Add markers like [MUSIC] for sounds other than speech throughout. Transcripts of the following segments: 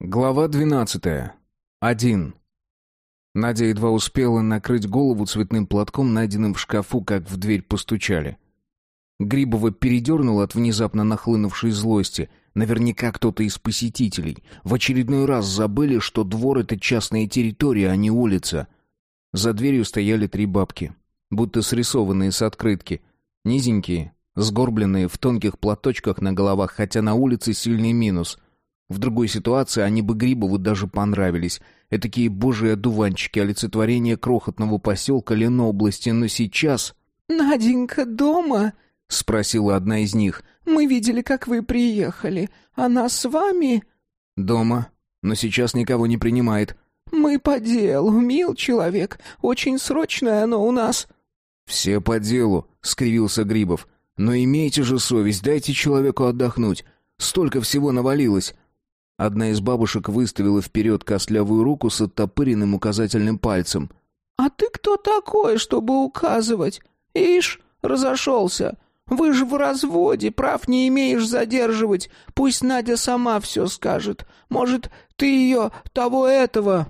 Глава двенадцатая. Один. Надя едва успела накрыть голову цветным платком, найденным в шкафу, как в дверь постучали. Грибова передернула от внезапно нахлынувшей злости. Наверняка кто-то из посетителей. В очередной раз забыли, что двор — это частная территория, а не улица. За дверью стояли три бабки, будто срисованные с открытки. Низенькие, сгорбленные в тонких платочках на головах, хотя на улице сильный минус — в другой ситуации они бы Грибову даже понравились. Этакие божьи одуванчики, олицетворение крохотного поселка Ленобласти. Но сейчас... «Наденька дома?» — спросила одна из них. «Мы видели, как вы приехали. Она с вами?» «Дома. Но сейчас никого не принимает». «Мы по делу, мил человек. Очень срочное оно у нас». «Все по делу», — скривился Грибов. «Но имейте же совесть, дайте человеку отдохнуть. Столько всего навалилось. Одна из бабушек выставила вперед костлявую руку с оттопыренным указательным пальцем. «А ты кто такой, чтобы указывать? Ишь, разошелся. Вы же в разводе, прав не имеешь задерживать. Пусть Надя сама все скажет. Может, ты ее того-этого...»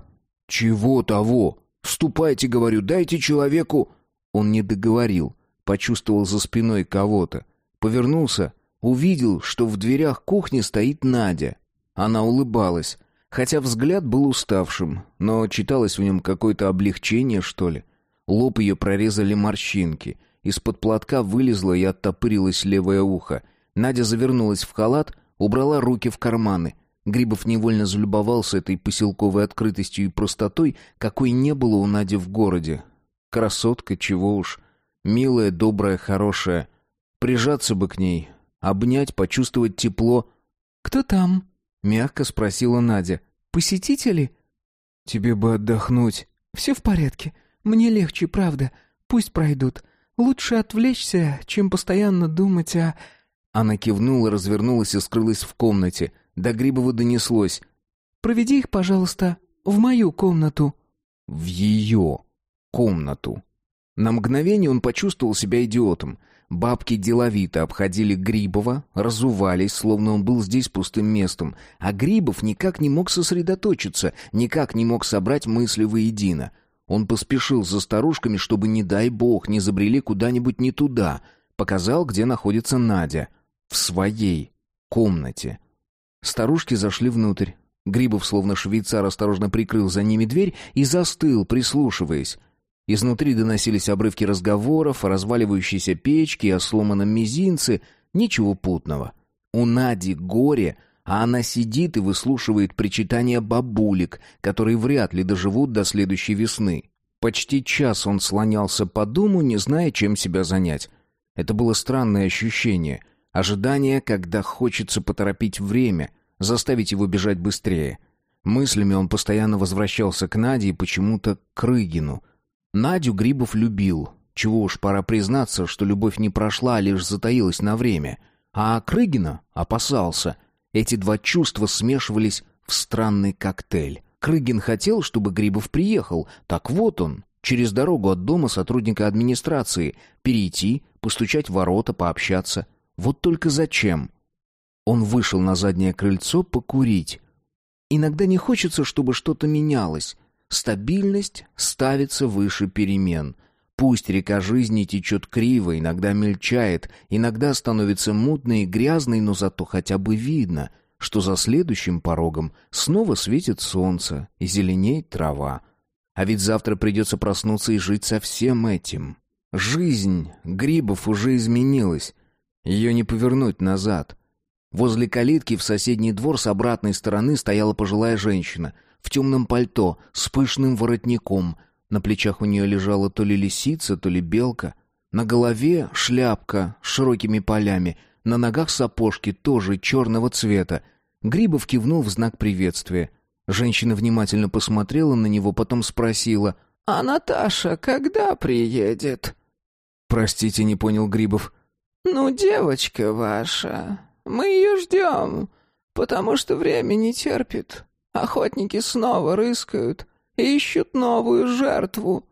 «Чего того? Ступайте, говорю, дайте человеку...» Он не договорил, почувствовал за спиной кого-то. Повернулся, увидел, что в дверях кухни стоит Надя. Она улыбалась, хотя взгляд был уставшим, но читалось в нем какое-то облегчение, что ли. Лоб ее прорезали морщинки. Из-под платка вылезло и оттопырилось левое ухо. Надя завернулась в халат, убрала руки в карманы. Грибов невольно залюбовался этой поселковой открытостью и простотой, какой не было у Нади в городе. Красотка, чего уж. Милая, добрая, хорошая. Прижаться бы к ней, обнять, почувствовать тепло. «Кто там?» — мягко спросила Надя. «Посетители?» «Тебе бы отдохнуть». «Все в порядке. Мне легче, правда. Пусть пройдут. Лучше отвлечься, чем постоянно думать о...» Она кивнула, развернулась и скрылась в комнате. До Грибова донеслось. «Проведи их, пожалуйста, в мою комнату». В ее комнату. На мгновение он почувствовал себя идиотом. Бабки деловито обходили Грибова, разувались, словно он был здесь пустым местом, а Грибов никак не мог сосредоточиться, никак не мог собрать мысли воедино. Он поспешил за старушками, чтобы, не дай бог, не забрели куда-нибудь не туда. Показал, где находится Надя. В своей комнате. Старушки зашли внутрь. Грибов, словно швейцар, осторожно прикрыл за ними дверь и застыл, прислушиваясь. Изнутри доносились обрывки разговоров о разваливающейся печке, о сломанном мизинце. Ничего путного. У Нади горе, а она сидит и выслушивает причитания бабулек, которые вряд ли доживут до следующей весны. Почти час он слонялся по дому, не зная, чем себя занять. Это было странное ощущение. Ожидание, когда хочется поторопить время, заставить его бежать быстрее. Мыслями он постоянно возвращался к Наде и почему-то к Рыгину — Надю Грибов любил. Чего уж пора признаться, что любовь не прошла, а лишь затаилась на время. А Крыгина опасался. Эти два чувства смешивались в странный коктейль. Крыгин хотел, чтобы Грибов приехал. Так вот он, через дорогу от дома сотрудника администрации, перейти, постучать в ворота, пообщаться. Вот только зачем? Он вышел на заднее крыльцо покурить. Иногда не хочется, чтобы что-то менялось. Стабильность ставится выше перемен. Пусть река жизни течет криво, иногда мельчает, иногда становится мутной и грязной, но зато хотя бы видно, что за следующим порогом снова светит солнце и зеленеет трава. А ведь завтра придется проснуться и жить со всем этим. Жизнь Грибов уже изменилась. Ее не повернуть назад. Возле калитки в соседний двор с обратной стороны стояла пожилая женщина — в темном пальто, с пышным воротником. На плечах у нее лежала то ли лисица, то ли белка. На голове шляпка с широкими полями, на ногах сапожки тоже черного цвета. Грибов кивнул в знак приветствия. Женщина внимательно посмотрела на него, потом спросила. «А Наташа когда приедет?» «Простите, не понял Грибов». «Ну, девочка ваша, мы ее ждем, потому что время не терпит. Охотники снова рыскают и ищут новую жертву».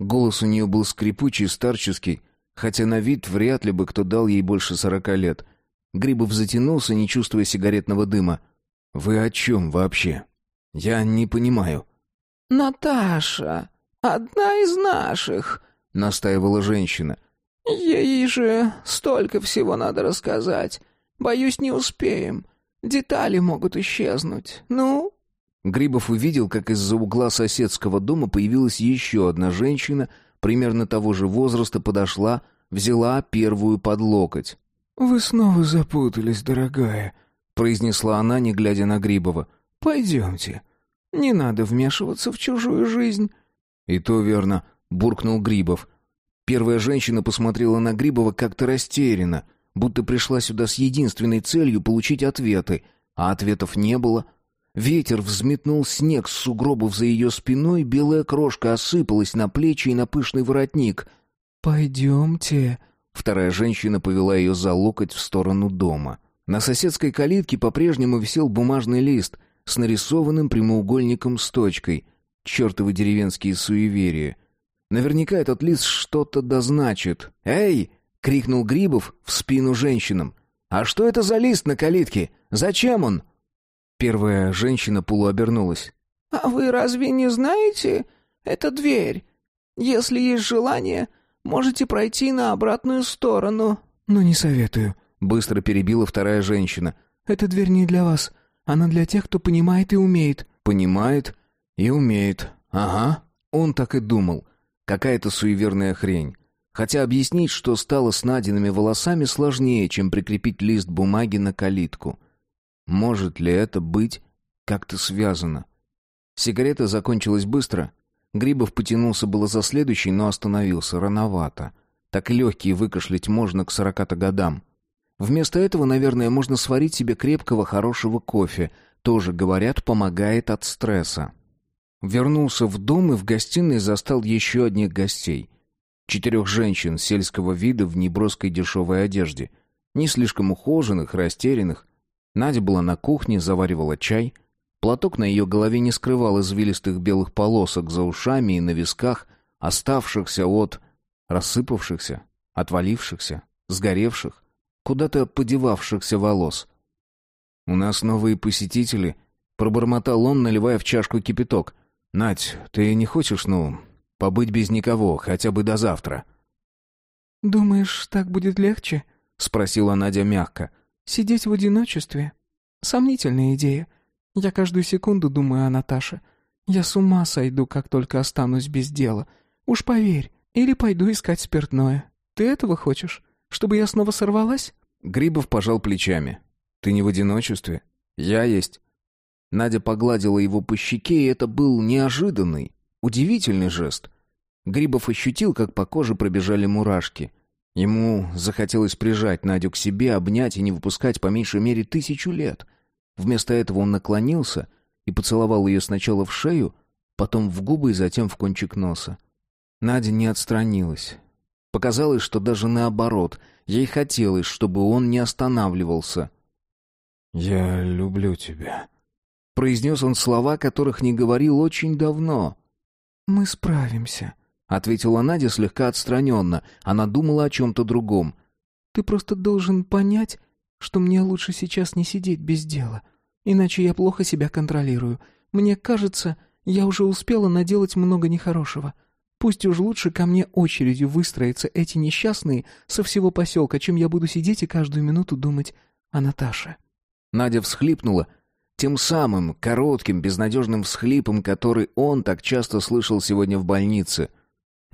Голос у нее был скрипучий, старческий, хотя на вид вряд ли бы кто дал ей больше сорока лет. Грибов затянулся, не чувствуя сигаретного дыма. «Вы о чем вообще? Я не понимаю». «Наташа, одна из наших», — настаивала женщина. «Ей же столько всего надо рассказать. Боюсь, не успеем. Детали могут исчезнуть. Ну?» Грибов увидел, как из-за угла соседского дома появилась еще одна женщина, примерно того же возраста, подошла, взяла первую под локоть. «Вы снова запутались, дорогая», — произнесла она, не глядя на Грибова. «Пойдемте. Не надо вмешиваться в чужую жизнь». «И то верно», — буркнул Грибов. Первая женщина посмотрела на Грибова как-то растерянно, будто пришла сюда с единственной целью получить ответы, а ответов не было. Ветер взметнул снег с сугробов за ее спиной, белая крошка осыпалась на плечи и на пышный воротник. «Пойдемте», — вторая женщина повела ее за локоть в сторону дома. На соседской калитке по-прежнему висел бумажный лист с нарисованным прямоугольником с точкой. Чертовы деревенские суеверия. Наверняка этот лист что-то дозначит. «Эй!» — крикнул Грибов в спину женщинам. «А что это за лист на калитке? Зачем он?» Первая женщина полуобернулась. «А вы разве не знаете? Это дверь. Если есть желание, можете пройти на обратную сторону». «Но не советую», — быстро перебила вторая женщина. «Эта дверь не для вас. Она для тех, кто понимает и умеет». «Понимает и умеет. Ага». Он так и думал. Какая-то суеверная хрень. Хотя объяснить, что стало с Надиными волосами, сложнее, чем прикрепить лист бумаги на калитку. Может ли это быть как-то связано? Сигарета закончилась быстро. Грибов потянулся было за следующей, но остановился рановато. Так легкие выкашлять можно к сорока-то годам. Вместо этого, наверное, можно сварить себе крепкого хорошего кофе. Тоже, говорят, помогает от стресса. Вернулся в дом и в гостиной застал еще одних гостей. Четырех женщин сельского вида в неброской дешевой одежде. Не слишком ухоженных, растерянных, Надя была на кухне, заваривала чай. Платок на ее голове не скрывал извилистых белых полосок за ушами и на висках, оставшихся от... рассыпавшихся, отвалившихся, сгоревших, куда-то подевавшихся волос. «У нас новые посетители», — пробормотал он, наливая в чашку кипяток. «Надь, ты не хочешь, ну, побыть без никого, хотя бы до завтра?» «Думаешь, так будет легче?» — спросила Надя мягко. — Сидеть в одиночестве? Сомнительная идея. Я каждую секунду думаю о Наташе. Я с ума сойду, как только останусь без дела. Уж поверь, или пойду искать спиртное. Ты этого хочешь? Чтобы я снова сорвалась?» Грибов пожал плечами. «Ты не в одиночестве. Я есть». Надя погладила его по щеке, и это был неожиданный, удивительный жест. Грибов ощутил, как по коже пробежали мурашки — Ему захотелось прижать Надю к себе, обнять и не выпускать по меньшей мере тысячу лет. Вместо этого он наклонился и поцеловал ее сначала в шею, потом в губы и затем в кончик носа. Надя не отстранилась. Показалось, что даже наоборот, ей хотелось, чтобы он не останавливался. «Я люблю тебя», — произнес он слова, которых не говорил очень давно. «Мы справимся», — ответила Надя слегка отстраненно. Она думала о чем-то другом. «Ты просто должен понять, что мне лучше сейчас не сидеть без дела. Иначе я плохо себя контролирую. Мне кажется, я уже успела наделать много нехорошего. Пусть уж лучше ко мне очередью выстроятся эти несчастные со всего поселка, чем я буду сидеть и каждую минуту думать о Наташе». Надя всхлипнула, тем самым коротким, безнадежным всхлипом, который он так часто слышал сегодня в больнице —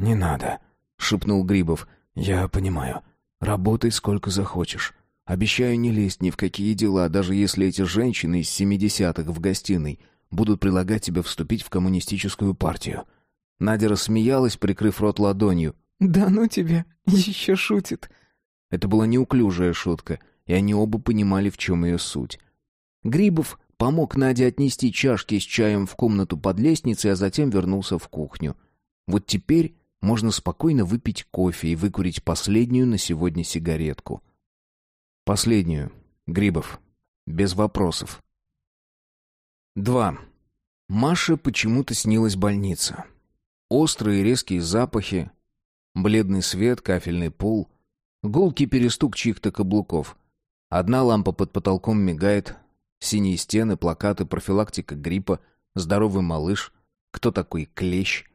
«Не надо», — шепнул Грибов. «Я понимаю. Работай сколько захочешь. Обещаю не лезть ни в какие дела, даже если эти женщины из семидесятых в гостиной будут предлагать тебе вступить в коммунистическую партию». Надя рассмеялась, прикрыв рот ладонью. «Да ну тебе, еще шутит». Это была неуклюжая шутка, и они оба понимали, в чем ее суть. Грибов помог Наде отнести чашки с чаем в комнату под лестницей, а затем вернулся в кухню. Вот теперь можно спокойно выпить кофе и выкурить последнюю на сегодня сигаретку. Последнюю. Грибов. Без вопросов. Два. Маше почему-то снилась больница. Острые резкие запахи, бледный свет, кафельный пол, гулкий перестук чьих-то каблуков. Одна лампа под потолком мигает, Синие стены, плакаты, профилактика гриппа, здоровый малыш, кто такой клещ.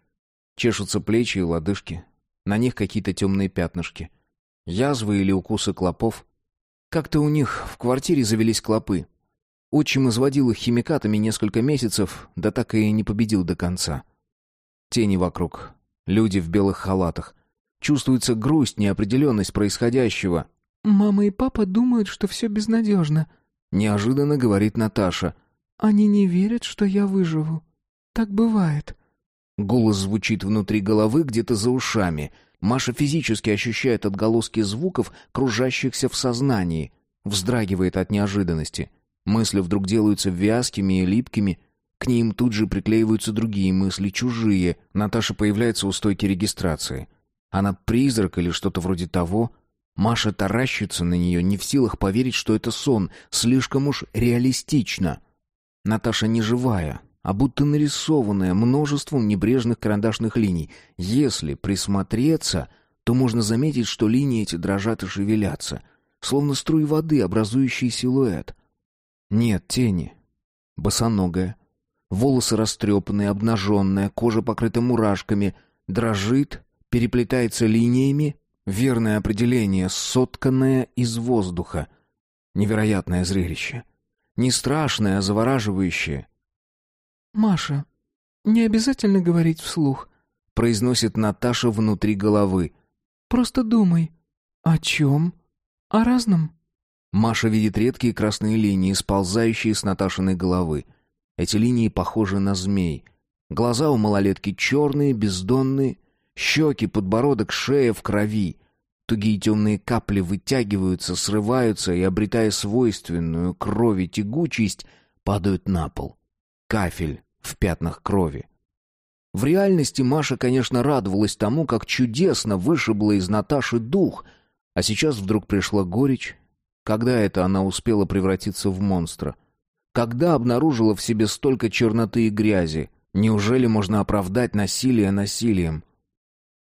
Чешутся плечи и лодыжки. На них какие-то темные пятнышки. Язвы или укусы клопов. Как-то у них в квартире завелись клопы. Отчим изводил их химикатами несколько месяцев, да так и не победил до конца. Тени вокруг. Люди в белых халатах. Чувствуется грусть, неопределенность происходящего. «Мама и папа думают, что все безнадежно», — неожиданно говорит Наташа. «Они не верят, что я выживу. Так бывает». Голос звучит внутри головы, где-то за ушами. Маша физически ощущает отголоски звуков, кружащихся в сознании. Вздрагивает от неожиданности. Мысли вдруг делаются вязкими и липкими. К ним тут же приклеиваются другие мысли, чужие. Наташа появляется у стойки регистрации. Она призрак или что-то вроде того. Маша таращится на нее, не в силах поверить, что это сон. Слишком уж реалистично. Наташа не живая, а будто нарисованная множеством небрежных карандашных линий. Если присмотреться, то можно заметить, что линии эти дрожат и шевелятся, словно струи воды, образующие силуэт. Нет тени. Босоногая. Волосы растрепанные, обнаженная, кожа покрыта мурашками. Дрожит, переплетается линиями. Верное определение, сотканное из воздуха. Невероятное зрелище. Не страшное, а завораживающее. «Маша, не обязательно говорить вслух», — произносит Наташа внутри головы. «Просто думай. О чем? О разном». Маша видит редкие красные линии, сползающие с Наташиной головы. Эти линии похожи на змей. Глаза у малолетки черные, бездонные, щеки, подбородок, шея в крови. Тугие темные капли вытягиваются, срываются и, обретая свойственную крови тягучесть, падают на пол. Кафель в пятнах крови. В реальности Маша, конечно, радовалась тому, как чудесно вышибла из Наташи дух, а сейчас вдруг пришла горечь. Когда это она успела превратиться в монстра? Когда обнаружила в себе столько черноты и грязи? Неужели можно оправдать насилие насилием?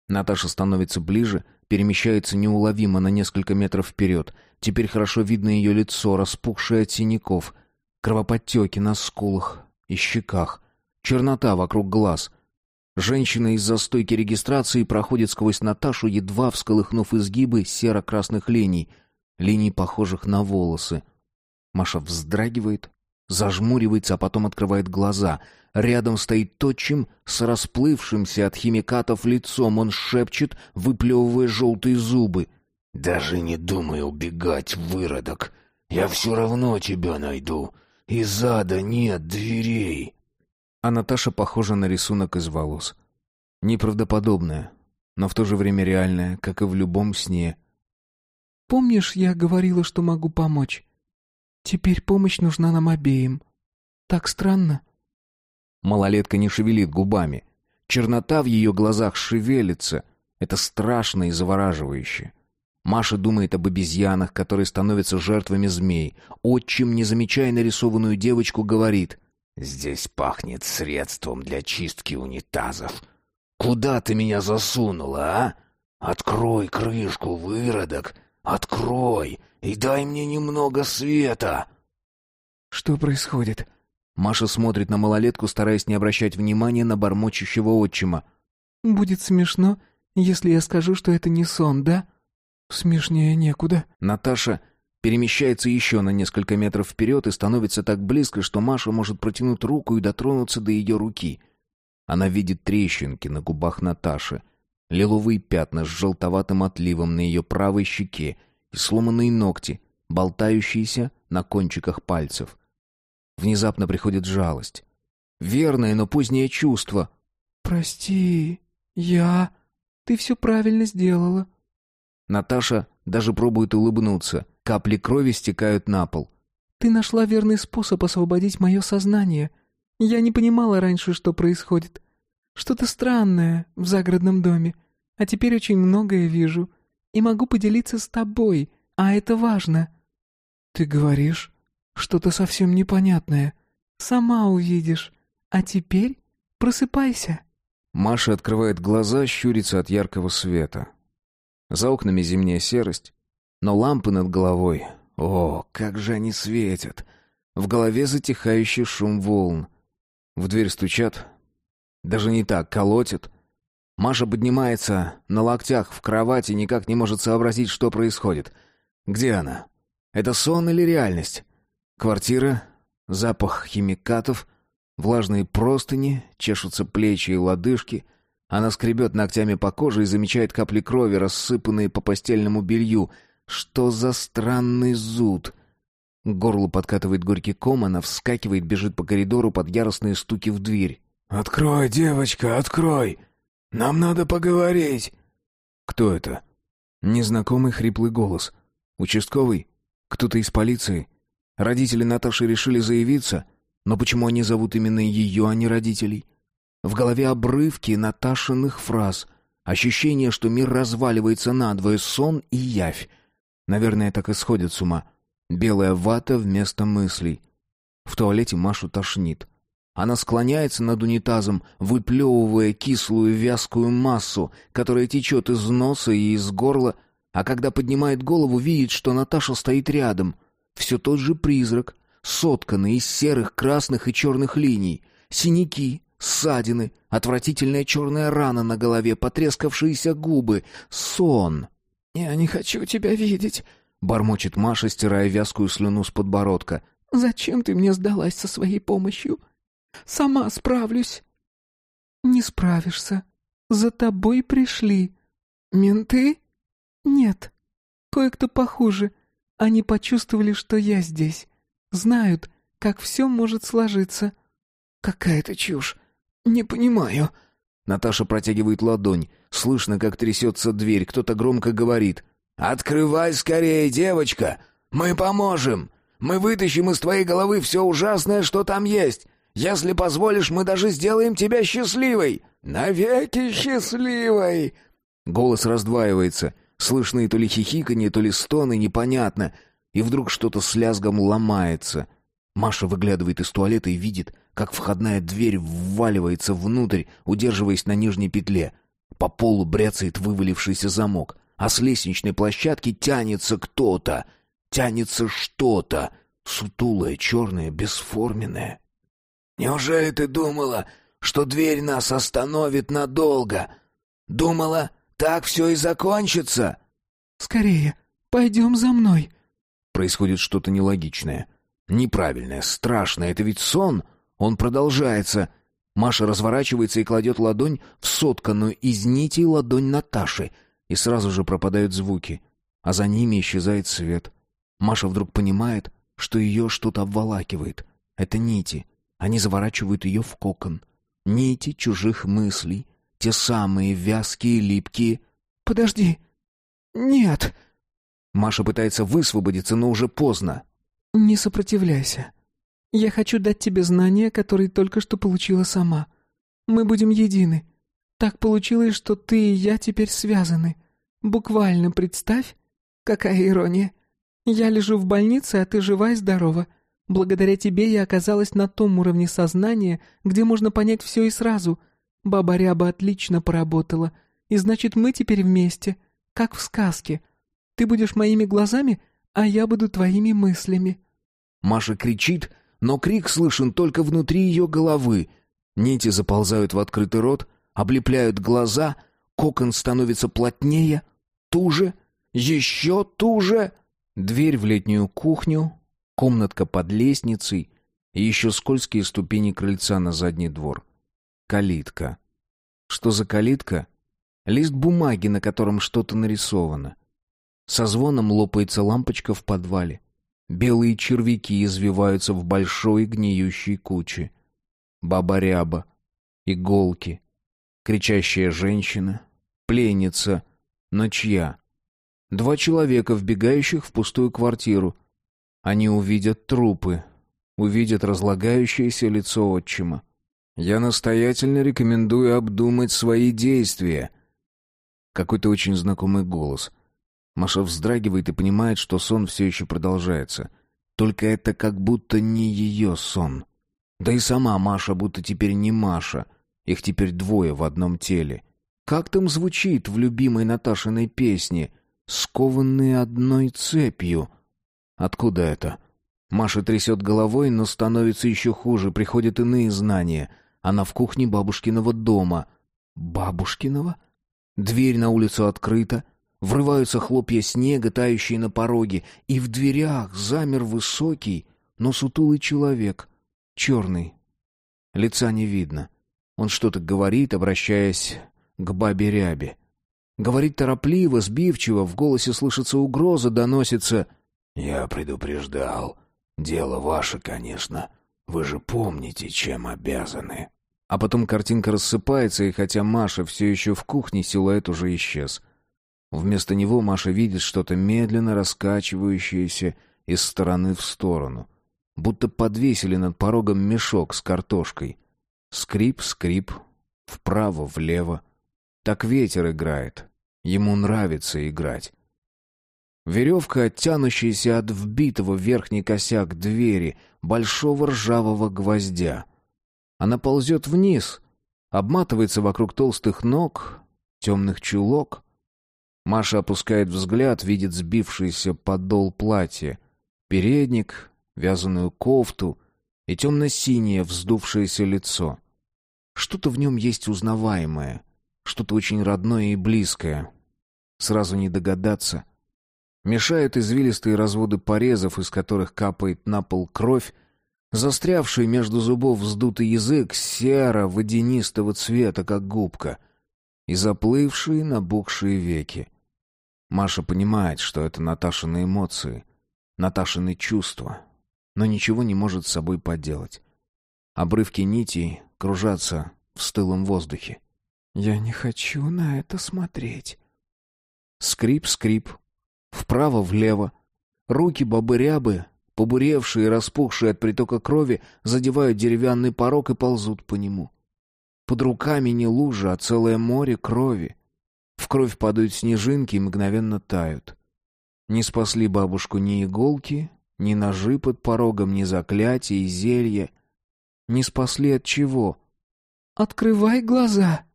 Наташа становится ближе, перемещается неуловимо на несколько метров вперед. Теперь хорошо видно ее лицо, распухшее от синяков, кровоподтеки на скулах и щеках — Чернота вокруг глаз. Женщина из-за стойки регистрации проходит сквозь Наташу, едва всколыхнув изгибы серо-красных линий, линий, похожих на волосы. Маша вздрагивает, зажмуривается, а потом открывает глаза. Рядом стоит Точим с расплывшимся от химикатов лицом. Он шепчет, выплевывая желтые зубы. «Даже не думай убегать, выродок. Я все равно тебя найду. Из ада нет дверей» а Наташа похожа на рисунок из волос. Неправдоподобная, но в то же время реальная, как и в любом сне. «Помнишь, я говорила, что могу помочь? Теперь помощь нужна нам обеим. Так странно». Малолетка не шевелит губами. Чернота в ее глазах шевелится. Это страшно и завораживающе. Маша думает об обезьянах, которые становятся жертвами змей. Отчим, не замечая нарисованную девочку, говорит — Здесь пахнет средством для чистки унитазов. Куда ты меня засунула, а? Открой крышку, выродок. Открой и дай мне немного света. Что происходит? Маша смотрит на малолетку, стараясь не обращать внимания на бормочущего отчима. Будет смешно, если я скажу, что это не сон, да? Смешнее некуда. Наташа перемещается еще на несколько метров вперед и становится так близко, что Маша может протянуть руку и дотронуться до ее руки. Она видит трещинки на губах Наташи, лиловые пятна с желтоватым отливом на ее правой щеке и сломанные ногти, болтающиеся на кончиках пальцев. Внезапно приходит жалость. Верное, но позднее чувство. «Прости, я... Ты все правильно сделала». Наташа даже пробует улыбнуться — Капли крови стекают на пол. «Ты нашла верный способ освободить мое сознание. Я не понимала раньше, что происходит. Что-то странное в загородном доме. А теперь очень многое вижу. И могу поделиться с тобой, а это важно». «Ты говоришь что-то совсем непонятное. Сама увидишь. А теперь просыпайся». Маша открывает глаза, щурится от яркого света. За окнами зимняя серость, но лампы над головой... О, как же они светят! В голове затихающий шум волн. В дверь стучат. Даже не так, колотят. Маша поднимается на локтях в кровати, никак не может сообразить, что происходит. Где она? Это сон или реальность? Квартира, запах химикатов, влажные простыни, чешутся плечи и лодыжки. Она скребет ногтями по коже и замечает капли крови, рассыпанные по постельному белью. Что за странный зуд? К горлу подкатывает горький ком, она вскакивает, бежит по коридору под яростные стуки в дверь. «Открой, девочка, открой! Нам надо поговорить!» Кто это? Незнакомый хриплый голос. Участковый? Кто-то из полиции? Родители Наташи решили заявиться? Но почему они зовут именно ее, а не родителей? В голове обрывки Наташиных фраз. Ощущение, что мир разваливается надвое, сон и явь. Наверное, так и сходит с ума. Белая вата вместо мыслей. В туалете Машу тошнит. Она склоняется над унитазом, выплевывая кислую вязкую массу, которая течет из носа и из горла, а когда поднимает голову, видит, что Наташа стоит рядом. Все тот же призрак, сотканный из серых, красных и черных линий, синяки, ссадины, отвратительная черная рана на голове, потрескавшиеся губы, сон. «Я не хочу тебя видеть», — бормочет Маша, стирая вязкую слюну с подбородка. «Зачем ты мне сдалась со своей помощью? Сама справлюсь». «Не справишься. За тобой пришли. Менты? Нет. Кое-кто похуже. Они почувствовали, что я здесь. Знают, как все может сложиться». «Какая-то чушь. Не понимаю». Наташа протягивает ладонь. Слышно, как трясется дверь. Кто-то громко говорит. «Открывай скорее, девочка! Мы поможем! Мы вытащим из твоей головы все ужасное, что там есть! Если позволишь, мы даже сделаем тебя счастливой. Навеки счастливой!» Голос раздваивается. Слышны то ли хихиканье, то ли стоны, непонятно. И вдруг что-то с лязгом ломается. Маша выглядывает из туалета и видит, как входная дверь вваливается внутрь, удерживаясь на нижней петле. По полу бряцает вывалившийся замок, а с лестничной площадки тянется кто-то. Тянется что-то. Сутулое, черное, бесформенное. Неужели ты думала, что дверь нас остановит надолго? Думала, так все и закончится?» «Скорее, пойдем за мной». Происходит что-то нелогичное. Неправильное, страшное. Это ведь сон. Он продолжается. Маша разворачивается и кладет ладонь в сотканную из нитей ладонь Наташи. И сразу же пропадают звуки. А за ними исчезает свет. Маша вдруг понимает, что ее что-то обволакивает. Это нити. Они заворачивают ее в кокон. Нити чужих мыслей, те самые вязкие, липкие. «Подожди! Нет!» Маша пытается высвободиться, но уже поздно. «Не сопротивляйся. Я хочу дать тебе знания, которые только что получила сама. Мы будем едины. Так получилось, что ты и я теперь связаны. Буквально представь, какая ирония. Я лежу в больнице, а ты жива и здорова. Благодаря тебе я оказалась на том уровне сознания, где можно понять все и сразу. Баба Ряба отлично поработала. И значит, мы теперь вместе, как в сказке. Ты будешь моими глазами, а я буду твоими мыслями». Маша кричит, но крик слышен только внутри ее головы. Нити заползают в открытый рот, облепляют глаза, кокон становится плотнее, туже, еще туже. Дверь в летнюю кухню комнатка под лестницей и еще скользкие ступени крыльца на задний двор. Калитка. Что за калитка? Лист бумаги, на котором что-то нарисовано. Со звоном лопается лампочка в подвале. Белые червяки извиваются в большой гниющей куче. Баба-ряба. Иголки. Кричащая женщина. Пленница. Но чья? Два человека, вбегающих в пустую квартиру — они увидят трупы, увидят разлагающееся лицо отчима. Я настоятельно рекомендую обдумать свои действия. Какой-то очень знакомый голос. Маша вздрагивает и понимает, что сон все еще продолжается. Только это как будто не ее сон. Да и сама Маша будто теперь не Маша. Их теперь двое в одном теле. Как там звучит в любимой Наташиной песне «Скованные одной цепью»? Откуда это? Маша трясет головой, но становится еще хуже, приходят иные знания. Она в кухне бабушкиного дома. Бабушкиного? Дверь на улицу открыта. Врываются хлопья снега, тающие на пороге, и в дверях замер высокий, но сутулый человек, черный. Лица не видно. Он что-то говорит, обращаясь к бабе Рябе. Говорит торопливо, сбивчиво, в голосе слышится угроза, доносится «Я предупреждал. Дело ваше, конечно. Вы же помните, чем обязаны». А потом картинка рассыпается, и хотя Маша все еще в кухне, силуэт уже исчез. Вместо него Маша видит что-то медленно раскачивающееся из стороны в сторону. Будто подвесили над порогом мешок с картошкой. Скрип, скрип, вправо-влево. Так ветер играет. Ему нравится играть. Веревка, тянущаяся от вбитого в верхний косяк двери большого ржавого гвоздя. Она ползет вниз, обматывается вокруг толстых ног, темных чулок. Маша опускает взгляд, видит сбившийся подол платья, передник, вязаную кофту и темно-синее вздувшееся лицо. Что-то в нем есть узнаваемое — что-то очень родное и близкое. Сразу не догадаться. Мешают извилистые разводы порезов, из которых капает на пол кровь, застрявший между зубов вздутый язык серо-водянистого цвета, как губка, и заплывшие, набухшие веки. Маша понимает, что это Наташины эмоции, Наташины чувства, но ничего не может с собой поделать. Обрывки нитей кружатся в стылом воздухе. «Я не хочу на это смотреть». Скрип-скрип. Вправо-влево. Руки бабы-рябы, побуревшие и распухшие от притока крови, задевают деревянный порог и ползут по нему. Под руками не лужа, а целое море крови. В кровь падают снежинки и мгновенно тают. Не спасли бабушку ни иголки, ни ножи под порогом, ни заклятия и зелья. Не спасли от чего? «Открывай глаза!»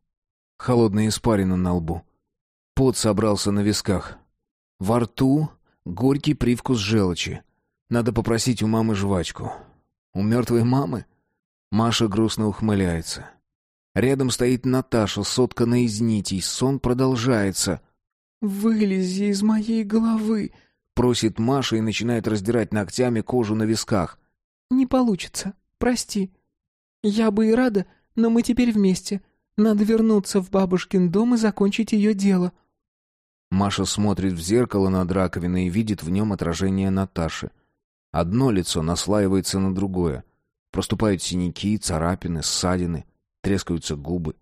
Холодная испарина на лбу. Пот собрался на висках. Во рту горький привкус желчи. Надо попросить у мамы жвачку. У мертвой мамы? Маша грустно ухмыляется. Рядом стоит Наташа, сотканная из нитей. Сон продолжается. «Вылези из моей головы!» Просит Маша и начинает раздирать ногтями кожу на висках. «Не получится. Прости. Я бы и рада, но мы теперь вместе. Надо вернуться в бабушкин дом и закончить ее дело». Маша смотрит в зеркало над раковиной и видит в нем отражение Наташи. Одно лицо наслаивается на другое. Проступают синяки, царапины, ссадины, трескаются губы.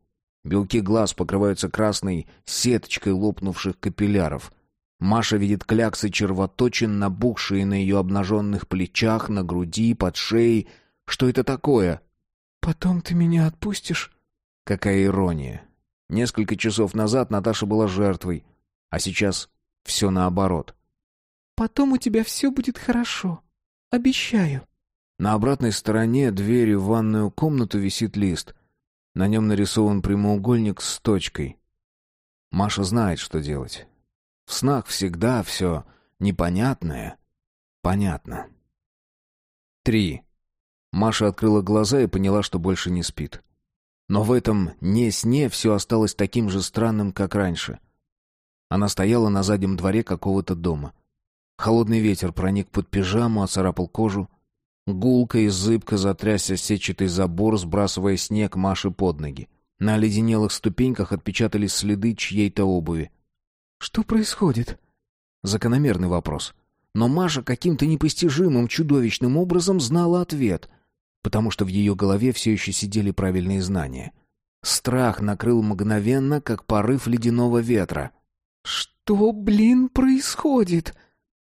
Белки глаз покрываются красной сеточкой лопнувших капилляров. Маша видит кляксы червоточин, набухшие на ее обнаженных плечах, на груди, под шеей. Что это такое? «Потом ты меня отпустишь?» Какая ирония. Несколько часов назад Наташа была жертвой, а сейчас все наоборот. «Потом у тебя все будет хорошо. Обещаю». На обратной стороне двери в ванную комнату висит лист. На нем нарисован прямоугольник с точкой. Маша знает, что делать. В снах всегда все непонятное понятно. Три. Маша открыла глаза и поняла, что больше не спит. Но в этом не сне все осталось таким же странным, как раньше. Она стояла на заднем дворе какого-то дома. Холодный ветер проник под пижаму, оцарапал кожу. Гулко и зыбко затрясся сетчатый забор, сбрасывая снег Маше под ноги. На оледенелых ступеньках отпечатались следы чьей-то обуви. «Что происходит?» Закономерный вопрос. Но Маша каким-то непостижимым, чудовищным образом знала ответ — потому что в ее голове все еще сидели правильные знания. Страх накрыл мгновенно, как порыв ледяного ветра. «Что, блин, происходит?»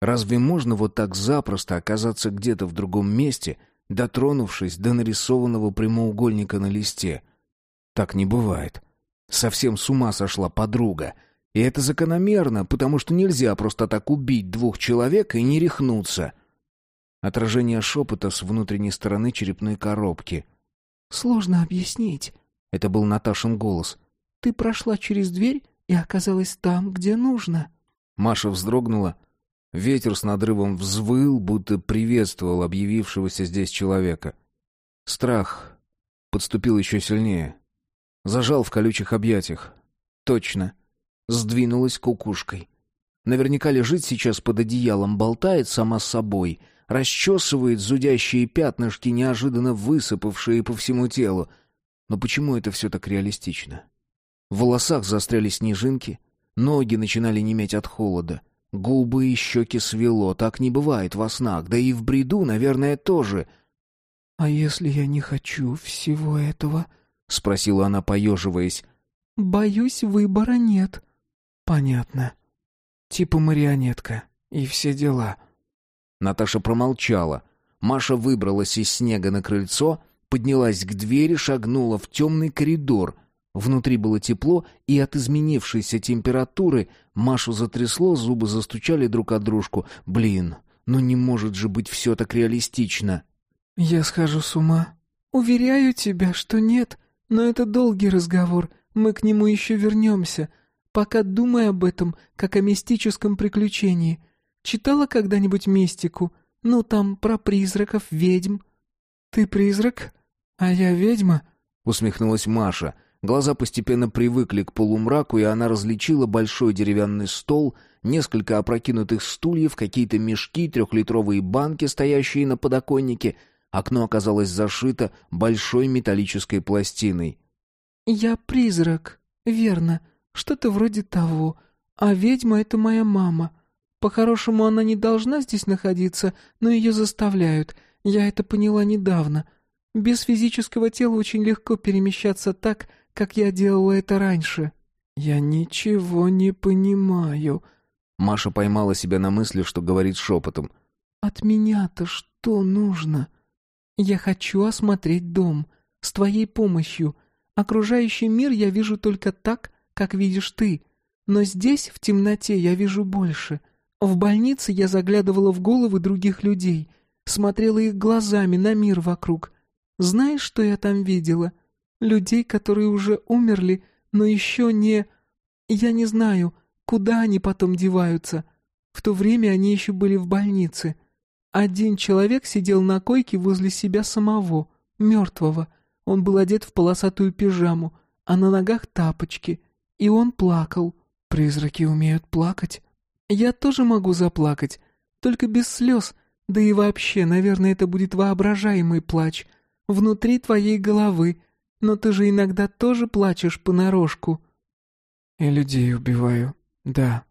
Разве можно вот так запросто оказаться где-то в другом месте, дотронувшись до нарисованного прямоугольника на листе? Так не бывает. Совсем с ума сошла подруга. И это закономерно, потому что нельзя просто так убить двух человек и не рехнуться. Отражение шепота с внутренней стороны черепной коробки. «Сложно объяснить». Это был Наташин голос. «Ты прошла через дверь и оказалась там, где нужно». Маша вздрогнула. Ветер с надрывом взвыл, будто приветствовал объявившегося здесь человека. Страх подступил еще сильнее. Зажал в колючих объятиях. Точно. Сдвинулась кукушкой. Наверняка лежит сейчас под одеялом, болтает сама с собой, расчесывает зудящие пятнышки, неожиданно высыпавшие по всему телу. Но почему это все так реалистично? В волосах застряли снежинки, ноги начинали неметь от холода, губы и щеки свело, так не бывает во снах, да и в бреду, наверное, тоже. «А если я не хочу всего этого?» — спросила она, поеживаясь. «Боюсь, выбора нет». «Понятно. Типа марионетка и все дела». Наташа промолчала. Маша выбралась из снега на крыльцо, поднялась к двери, шагнула в темный коридор. Внутри было тепло, и от изменившейся температуры Машу затрясло, зубы застучали друг от дружку. «Блин, ну не может же быть все так реалистично!» «Я схожу с ума. Уверяю тебя, что нет, но это долгий разговор, мы к нему еще вернемся. Пока думай об этом, как о мистическом приключении. Читала когда-нибудь мистику? Ну, там про призраков, ведьм. Ты призрак, а я ведьма?» Усмехнулась Маша. Глаза постепенно привыкли к полумраку, и она различила большой деревянный стол, несколько опрокинутых стульев, какие-то мешки, трехлитровые банки, стоящие на подоконнике. Окно оказалось зашито большой металлической пластиной. «Я призрак, верно», что-то вроде того. А ведьма — это моя мама. По-хорошему, она не должна здесь находиться, но ее заставляют. Я это поняла недавно. Без физического тела очень легко перемещаться так, как я делала это раньше. Я ничего не понимаю. Маша поймала себя на мысли, что говорит шепотом. От меня-то что нужно? Я хочу осмотреть дом. С твоей помощью. Окружающий мир я вижу только так, как видишь ты. Но здесь, в темноте, я вижу больше. В больнице я заглядывала в головы других людей, смотрела их глазами на мир вокруг. Знаешь, что я там видела? Людей, которые уже умерли, но еще не... Я не знаю, куда они потом деваются. В то время они еще были в больнице. Один человек сидел на койке возле себя самого, мертвого. Он был одет в полосатую пижаму, а на ногах тапочки. И он плакал. Призраки умеют плакать. Я тоже могу заплакать, только без слез. Да и вообще, наверное, это будет воображаемый плач. Внутри твоей головы. Но ты же иногда тоже плачешь понарошку. И людей убиваю. Да.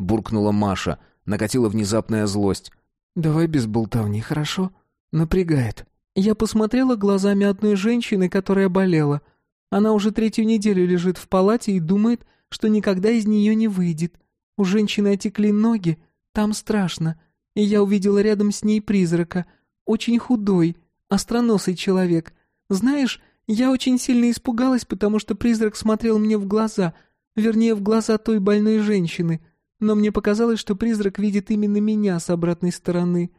Буркнула Маша. Накатила внезапная злость. Давай без болтовни, хорошо? Напрягает. Я посмотрела глазами одной женщины, которая болела. Она уже третью неделю лежит в палате и думает, что никогда из нее не выйдет. У женщины отекли ноги, там страшно. И я увидела рядом с ней призрака. Очень худой, остроносый человек. Знаешь, я очень сильно испугалась, потому что призрак смотрел мне в глаза, вернее, в глаза той больной женщины. Но мне показалось, что призрак видит именно меня с обратной стороны.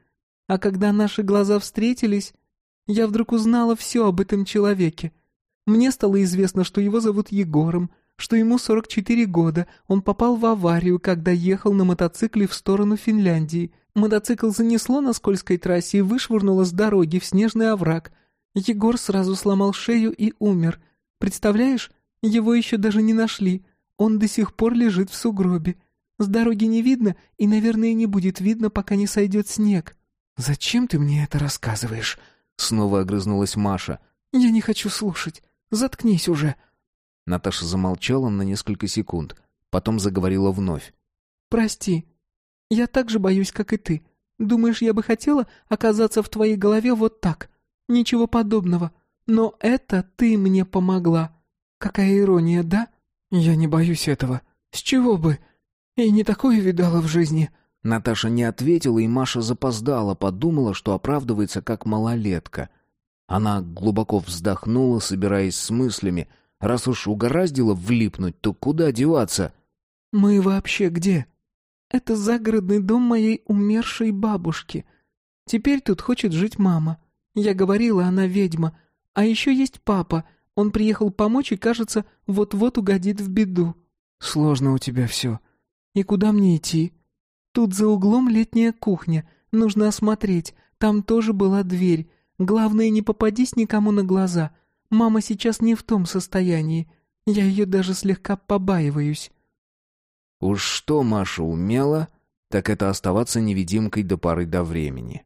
А когда наши глаза встретились, я вдруг узнала все об этом человеке. Мне стало известно, что его зовут Егором, что ему 44 года, он попал в аварию, когда ехал на мотоцикле в сторону Финляндии. Мотоцикл занесло на скользкой трассе и вышвырнуло с дороги в снежный овраг. Егор сразу сломал шею и умер. Представляешь, его еще даже не нашли. Он до сих пор лежит в сугробе. С дороги не видно и, наверное, не будет видно, пока не сойдет снег. «Зачем ты мне это рассказываешь?» Снова огрызнулась Маша. «Я не хочу слушать. Заткнись уже!» Наташа замолчала на несколько секунд, потом заговорила вновь. «Прости. Я так же боюсь, как и ты. Думаешь, я бы хотела оказаться в твоей голове вот так? Ничего подобного. Но это ты мне помогла. Какая ирония, да? Я не боюсь этого. С чего бы? И не такое видала в жизни». Наташа не ответила, и Маша запоздала, подумала, что оправдывается как малолетка — она глубоко вздохнула, собираясь с мыслями. Раз уж угораздило влипнуть, то куда деваться? «Мы вообще где?» «Это загородный дом моей умершей бабушки. Теперь тут хочет жить мама. Я говорила, она ведьма. А еще есть папа. Он приехал помочь и, кажется, вот-вот угодит в беду». «Сложно у тебя все. И куда мне идти?» Тут за углом летняя кухня. Нужно осмотреть. Там тоже была дверь. Главное, не попадись никому на глаза. Мама сейчас не в том состоянии. Я ее даже слегка побаиваюсь». Уж что Маша умела, так это оставаться невидимкой до поры до времени.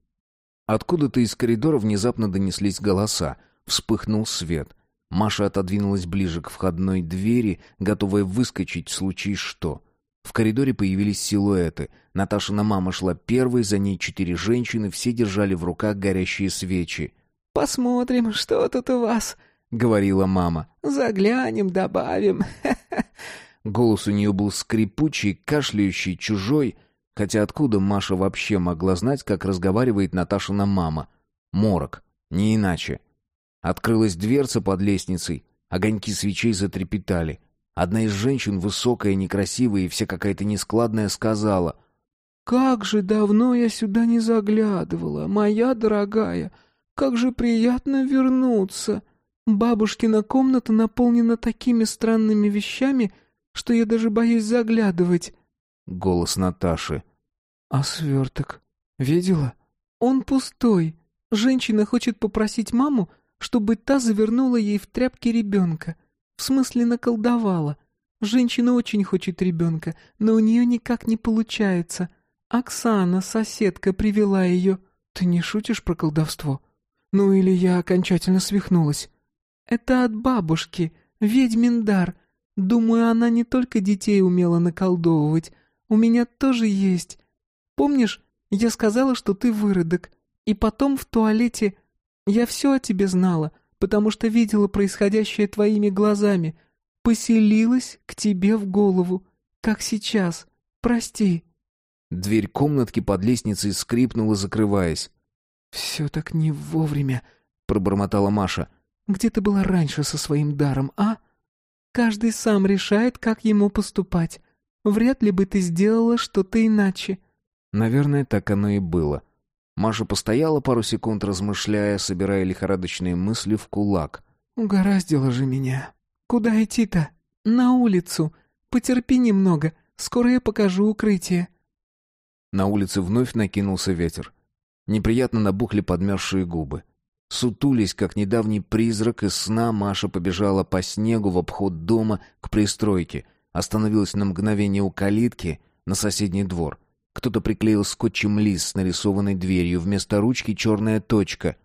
Откуда-то из коридора внезапно донеслись голоса. Вспыхнул свет. Маша отодвинулась ближе к входной двери, готовая выскочить случае что. В коридоре появились силуэты. Наташина мама шла первой, за ней четыре женщины, все держали в руках горящие свечи. «Посмотрим, что тут у вас», — говорила мама. «Заглянем, добавим». [LAUGHS] Голос у нее был скрипучий, кашляющий, чужой. Хотя откуда Маша вообще могла знать, как разговаривает Наташина мама? Морок. Не иначе. Открылась дверца под лестницей. Огоньки свечей затрепетали. Одна из женщин, высокая, некрасивая и вся какая-то нескладная, сказала. «Как же давно я сюда не заглядывала, моя дорогая! Как же приятно вернуться! Бабушкина комната наполнена такими странными вещами, что я даже боюсь заглядывать». Голос Наташи. «А сверток? Видела? Он пустой. Женщина хочет попросить маму, чтобы та завернула ей в тряпки ребенка. В смысле наколдовала. Женщина очень хочет ребенка, но у нее никак не получается. Оксана, соседка, привела ее. Ты не шутишь про колдовство? Ну или я окончательно свихнулась? Это от бабушки, ведьмин дар. Думаю, она не только детей умела наколдовывать. У меня тоже есть. Помнишь, я сказала, что ты выродок. И потом в туалете я все о тебе знала, потому что видела происходящее твоими глазами. Поселилась к тебе в голову, как сейчас. Прости». Дверь комнатки под лестницей скрипнула, закрываясь. «Все так не вовремя», — пробормотала Маша. «Где ты была раньше со своим даром, а? Каждый сам решает, как ему поступать. Вряд ли бы ты сделала что-то иначе». Наверное, так оно и было. Маша постояла пару секунд, размышляя, собирая лихорадочные мысли в кулак. «Угораздило же меня. Куда идти-то? На улицу. Потерпи немного, скоро я покажу укрытие». На улице вновь накинулся ветер. Неприятно набухли подмерзшие губы. Сутулись, как недавний призрак из сна, Маша побежала по снегу в обход дома к пристройке, остановилась на мгновение у калитки на соседний двор — кто-то приклеил скотчем лист с нарисованной дверью, вместо ручки черная точка.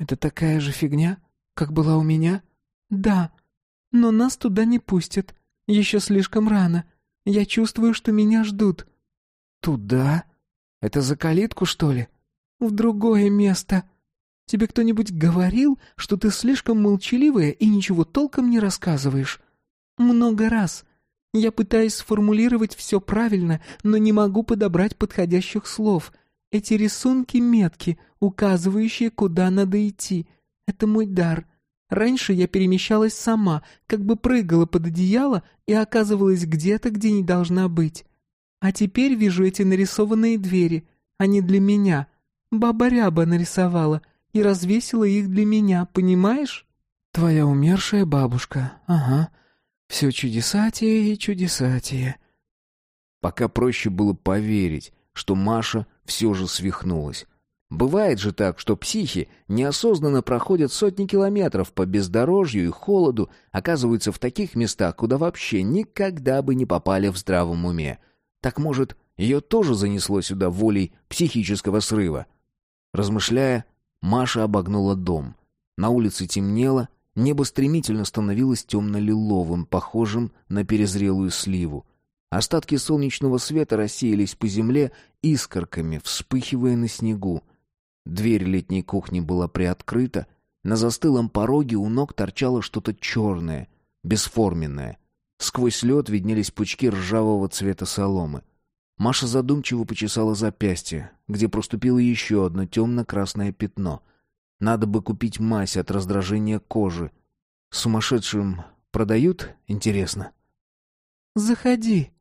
«Это такая же фигня, как была у меня?» «Да, но нас туда не пустят. Еще слишком рано. Я чувствую, что меня ждут». «Туда? Это за калитку, что ли?» «В другое место. Тебе кто-нибудь говорил, что ты слишком молчаливая и ничего толком не рассказываешь?» «Много раз. Я пытаюсь сформулировать все правильно, но не могу подобрать подходящих слов. Эти рисунки метки, указывающие, куда надо идти. Это мой дар. Раньше я перемещалась сама, как бы прыгала под одеяло и оказывалась где-то, где не должна быть. А теперь вижу эти нарисованные двери. Они для меня. Баба-ряба нарисовала и развесила их для меня, понимаешь? Твоя умершая бабушка, ага. Все чудесатие и чудесатие. Пока проще было поверить, что Маша все же свихнулась. Бывает же так, что психи неосознанно проходят сотни километров по бездорожью и холоду, оказываются в таких местах, куда вообще никогда бы не попали в здравом уме. Так может, ее тоже занесло сюда волей психического срыва? Размышляя, Маша обогнула дом. На улице темнело, Небо стремительно становилось темно-лиловым, похожим на перезрелую сливу. Остатки солнечного света рассеялись по земле искорками, вспыхивая на снегу. Дверь летней кухни была приоткрыта. На застылом пороге у ног торчало что-то черное, бесформенное. Сквозь лед виднелись пучки ржавого цвета соломы. Маша задумчиво почесала запястье, где проступило еще одно темно-красное пятно — надо бы купить мазь от раздражения кожи. Сумасшедшим продают, интересно? Заходи.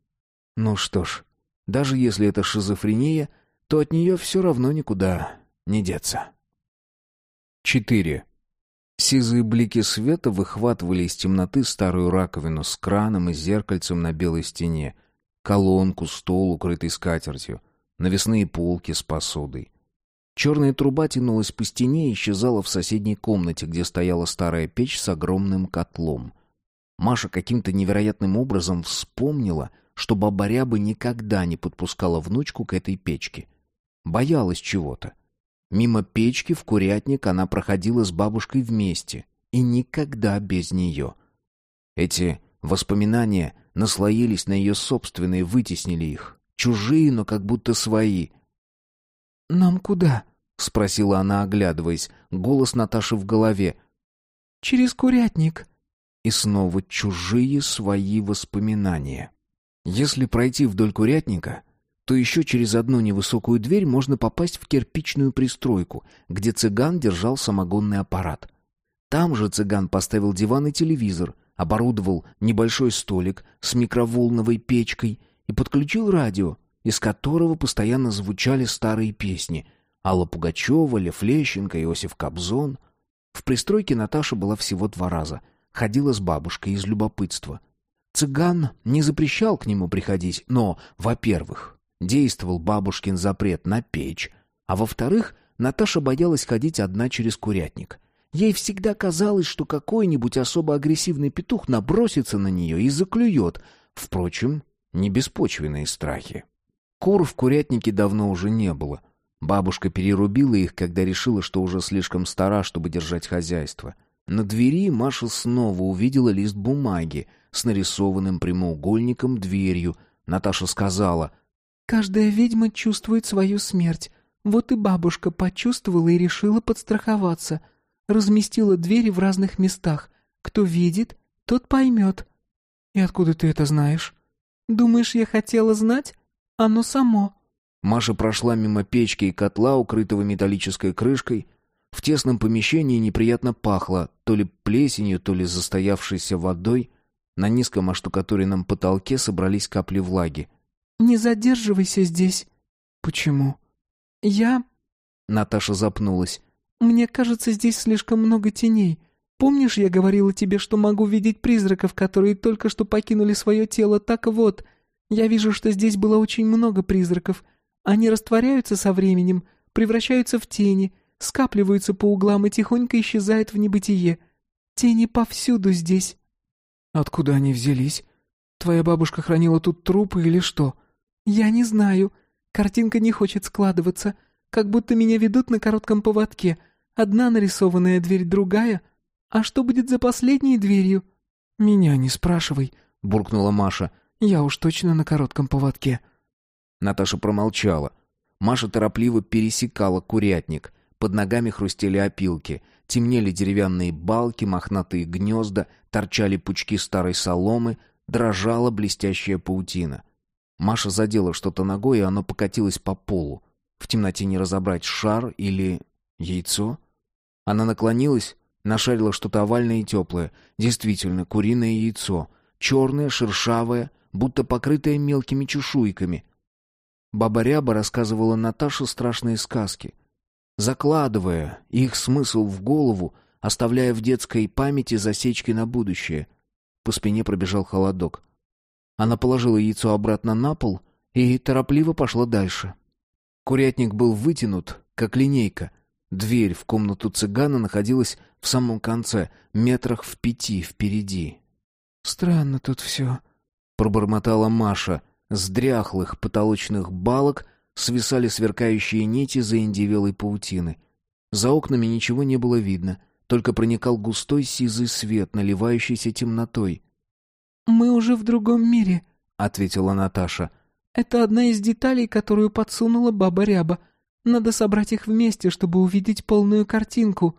Ну что ж, даже если это шизофрения, то от нее все равно никуда не деться. 4. Сизые блики света выхватывали из темноты старую раковину с краном и зеркальцем на белой стене, колонку, стол, укрытый скатертью. навесные полки с посудой. Черная труба тянулась по стене и исчезала в соседней комнате, где стояла старая печь с огромным котлом. Маша каким-то невероятным образом вспомнила, что баба Ряба никогда не подпускала внучку к этой печке. Боялась чего-то. Мимо печки в курятник она проходила с бабушкой вместе, и никогда без нее. Эти воспоминания наслоились на ее собственные, вытеснили их. Чужие, но как будто свои. «Нам куда?» — спросила она, оглядываясь. Голос Наташи в голове. «Через курятник». И снова чужие свои воспоминания. Если пройти вдоль курятника, то еще через одну невысокую дверь можно попасть в кирпичную пристройку, где цыган держал самогонный аппарат. Там же цыган поставил диван и телевизор, оборудовал небольшой столик с микроволновой печкой и подключил радио, из которого постоянно звучали старые песни — Алла Пугачева, Лев Лещенко, Иосиф Кобзон. В пристройке Наташа была всего два раза. Ходила с бабушкой из любопытства. Цыган не запрещал к нему приходить, но, во-первых, действовал бабушкин запрет на печь, а во-вторых, Наташа боялась ходить одна через курятник. Ей всегда казалось, что какой-нибудь особо агрессивный петух набросится на нее и заклюет. Впрочем, не беспочвенные страхи. Кур в курятнике давно уже не было. Бабушка перерубила их, когда решила, что уже слишком стара, чтобы держать хозяйство. На двери Маша снова увидела лист бумаги с нарисованным прямоугольником дверью. Наташа сказала, «Каждая ведьма чувствует свою смерть. Вот и бабушка почувствовала и решила подстраховаться. Разместила двери в разных местах. Кто видит, тот поймет». «И откуда ты это знаешь?» «Думаешь, я хотела знать? Оно само». Маша прошла мимо печки и котла, укрытого металлической крышкой. В тесном помещении неприятно пахло то ли плесенью, то ли застоявшейся водой. На низком оштукатуренном потолке собрались капли влаги. «Не задерживайся здесь». «Почему?» «Я...» Наташа запнулась. «Мне кажется, здесь слишком много теней. Помнишь, я говорила тебе, что могу видеть призраков, которые только что покинули свое тело? Так вот, я вижу, что здесь было очень много призраков». Они растворяются со временем, превращаются в тени, скапливаются по углам и тихонько исчезают в небытие. Тени повсюду здесь. Откуда они взялись? Твоя бабушка хранила тут трупы или что? Я не знаю. Картинка не хочет складываться, как будто меня ведут на коротком поводке. Одна нарисованная дверь, другая. А что будет за последней дверью? Меня не спрашивай, буркнула Маша. Я уж точно на коротком поводке. Наташа промолчала. Маша торопливо пересекала курятник. Под ногами хрустели опилки. Темнели деревянные балки, мохнатые гнезда, торчали пучки старой соломы, дрожала блестящая паутина. Маша задела что-то ногой, и оно покатилось по полу. В темноте не разобрать, шар или яйцо. Она наклонилась, нашарила что-то овальное и теплое. Действительно, куриное яйцо. Черное, шершавое, будто покрытое мелкими чешуйками. Баба Ряба рассказывала Наташе страшные сказки, закладывая их смысл в голову, оставляя в детской памяти засечки на будущее. По спине пробежал холодок. Она положила яйцо обратно на пол и торопливо пошла дальше. Курятник был вытянут, как линейка. Дверь в комнату цыгана находилась в самом конце, метрах в пяти впереди. «Странно тут все», — пробормотала Маша, с дряхлых потолочных балок свисали сверкающие нити заиндевелой паутины. За окнами ничего не было видно, только проникал густой сизый свет, наливающийся темнотой. «Мы уже в другом мире», — ответила Наташа. «Это одна из деталей, которую подсунула баба Ряба. Надо собрать их вместе, чтобы увидеть полную картинку».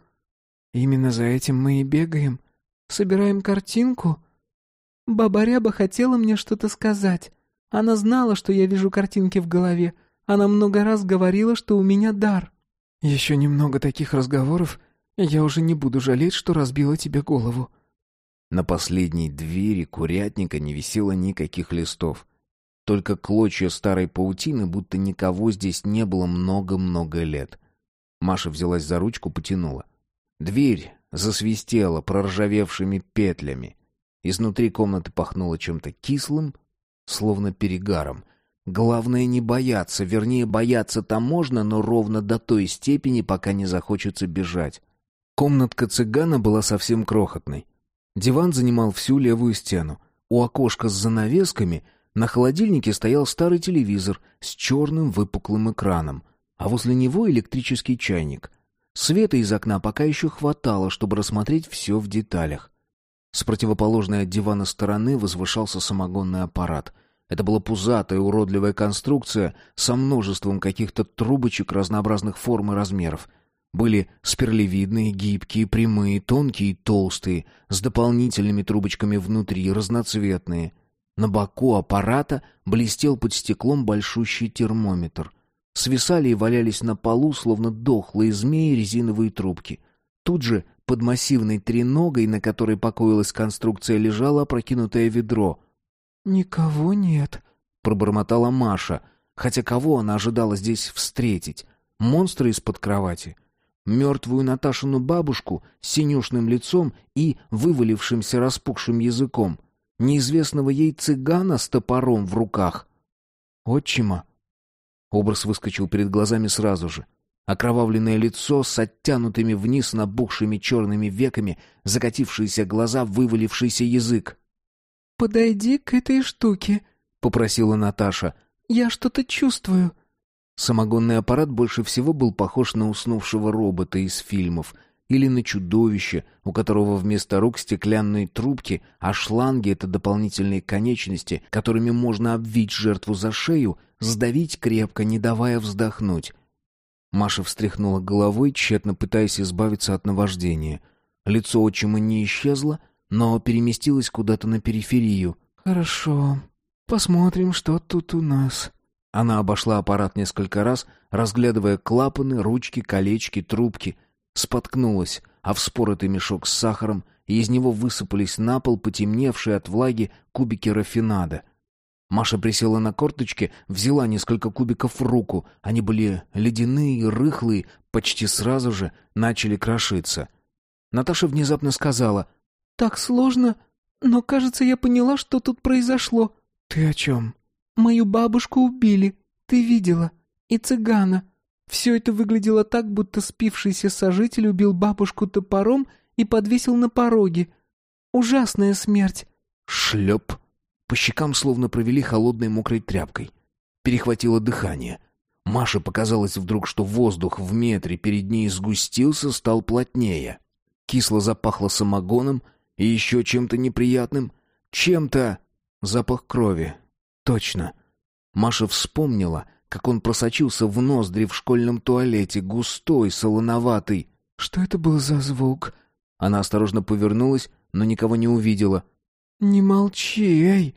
«Именно за этим мы и бегаем. Собираем картинку?» «Баба Ряба хотела мне что-то сказать. Она знала, что я вижу картинки в голове. Она много раз говорила, что у меня дар. Еще немного таких разговоров, я уже не буду жалеть, что разбила тебе голову. На последней двери курятника не висело никаких листов. Только клочья старой паутины, будто никого здесь не было много-много лет. Маша взялась за ручку, потянула. Дверь засвистела проржавевшими петлями. Изнутри комнаты пахнуло чем-то кислым, словно перегаром. Главное не бояться, вернее, бояться там можно, но ровно до той степени, пока не захочется бежать. Комнатка цыгана была совсем крохотной. Диван занимал всю левую стену. У окошка с занавесками на холодильнике стоял старый телевизор с черным выпуклым экраном, а возле него электрический чайник. Света из окна пока еще хватало, чтобы рассмотреть все в деталях. С противоположной от дивана стороны возвышался самогонный аппарат. Это была пузатая, уродливая конструкция со множеством каких-то трубочек разнообразных форм и размеров. Были спиралевидные, гибкие, прямые, тонкие и толстые, с дополнительными трубочками внутри, разноцветные. На боку аппарата блестел под стеклом большущий термометр. Свисали и валялись на полу, словно дохлые змеи, резиновые трубки. Тут же под массивной треногой, на которой покоилась конструкция, лежало опрокинутое ведро. «Никого нет», — пробормотала Маша, хотя кого она ожидала здесь встретить? Монстра из-под кровати? Мертвую Наташину бабушку с синюшным лицом и вывалившимся распухшим языком? Неизвестного ей цыгана с топором в руках? Отчима? Образ выскочил перед глазами сразу же — Окровавленное лицо с оттянутыми вниз набухшими черными веками, закатившиеся глаза, вывалившийся язык. «Подойди к этой штуке», — попросила Наташа. «Я что-то чувствую». Самогонный аппарат больше всего был похож на уснувшего робота из фильмов или на чудовище, у которого вместо рук стеклянные трубки, а шланги — это дополнительные конечности, которыми можно обвить жертву за шею, сдавить крепко, не давая вздохнуть. Маша встряхнула головой, тщетно пытаясь избавиться от наваждения. Лицо отчима не исчезло, но переместилось куда-то на периферию. «Хорошо. Посмотрим, что тут у нас». Она обошла аппарат несколько раз, разглядывая клапаны, ручки, колечки, трубки. Споткнулась, а вспоротый мешок с сахаром, и из него высыпались на пол потемневшие от влаги кубики рафинада. Маша присела на корточки, взяла несколько кубиков в руку. Они были ледяные, рыхлые, почти сразу же начали крошиться. Наташа внезапно сказала. «Так сложно, но, кажется, я поняла, что тут произошло». «Ты о чем?» «Мою бабушку убили. Ты видела. И цыгана. Все это выглядело так, будто спившийся сожитель убил бабушку топором и подвесил на пороге. Ужасная смерть». «Шлеп!» По щекам словно провели холодной мокрой тряпкой. Перехватило дыхание. Маше показалось вдруг, что воздух в метре перед ней сгустился, стал плотнее. Кисло запахло самогоном и еще чем-то неприятным. Чем-то... Запах крови. Точно. Маша вспомнила, как он просочился в ноздри в школьном туалете, густой, солоноватый. «Что это был за звук?» Она осторожно повернулась, но никого не увидела. «Не молчи, эй!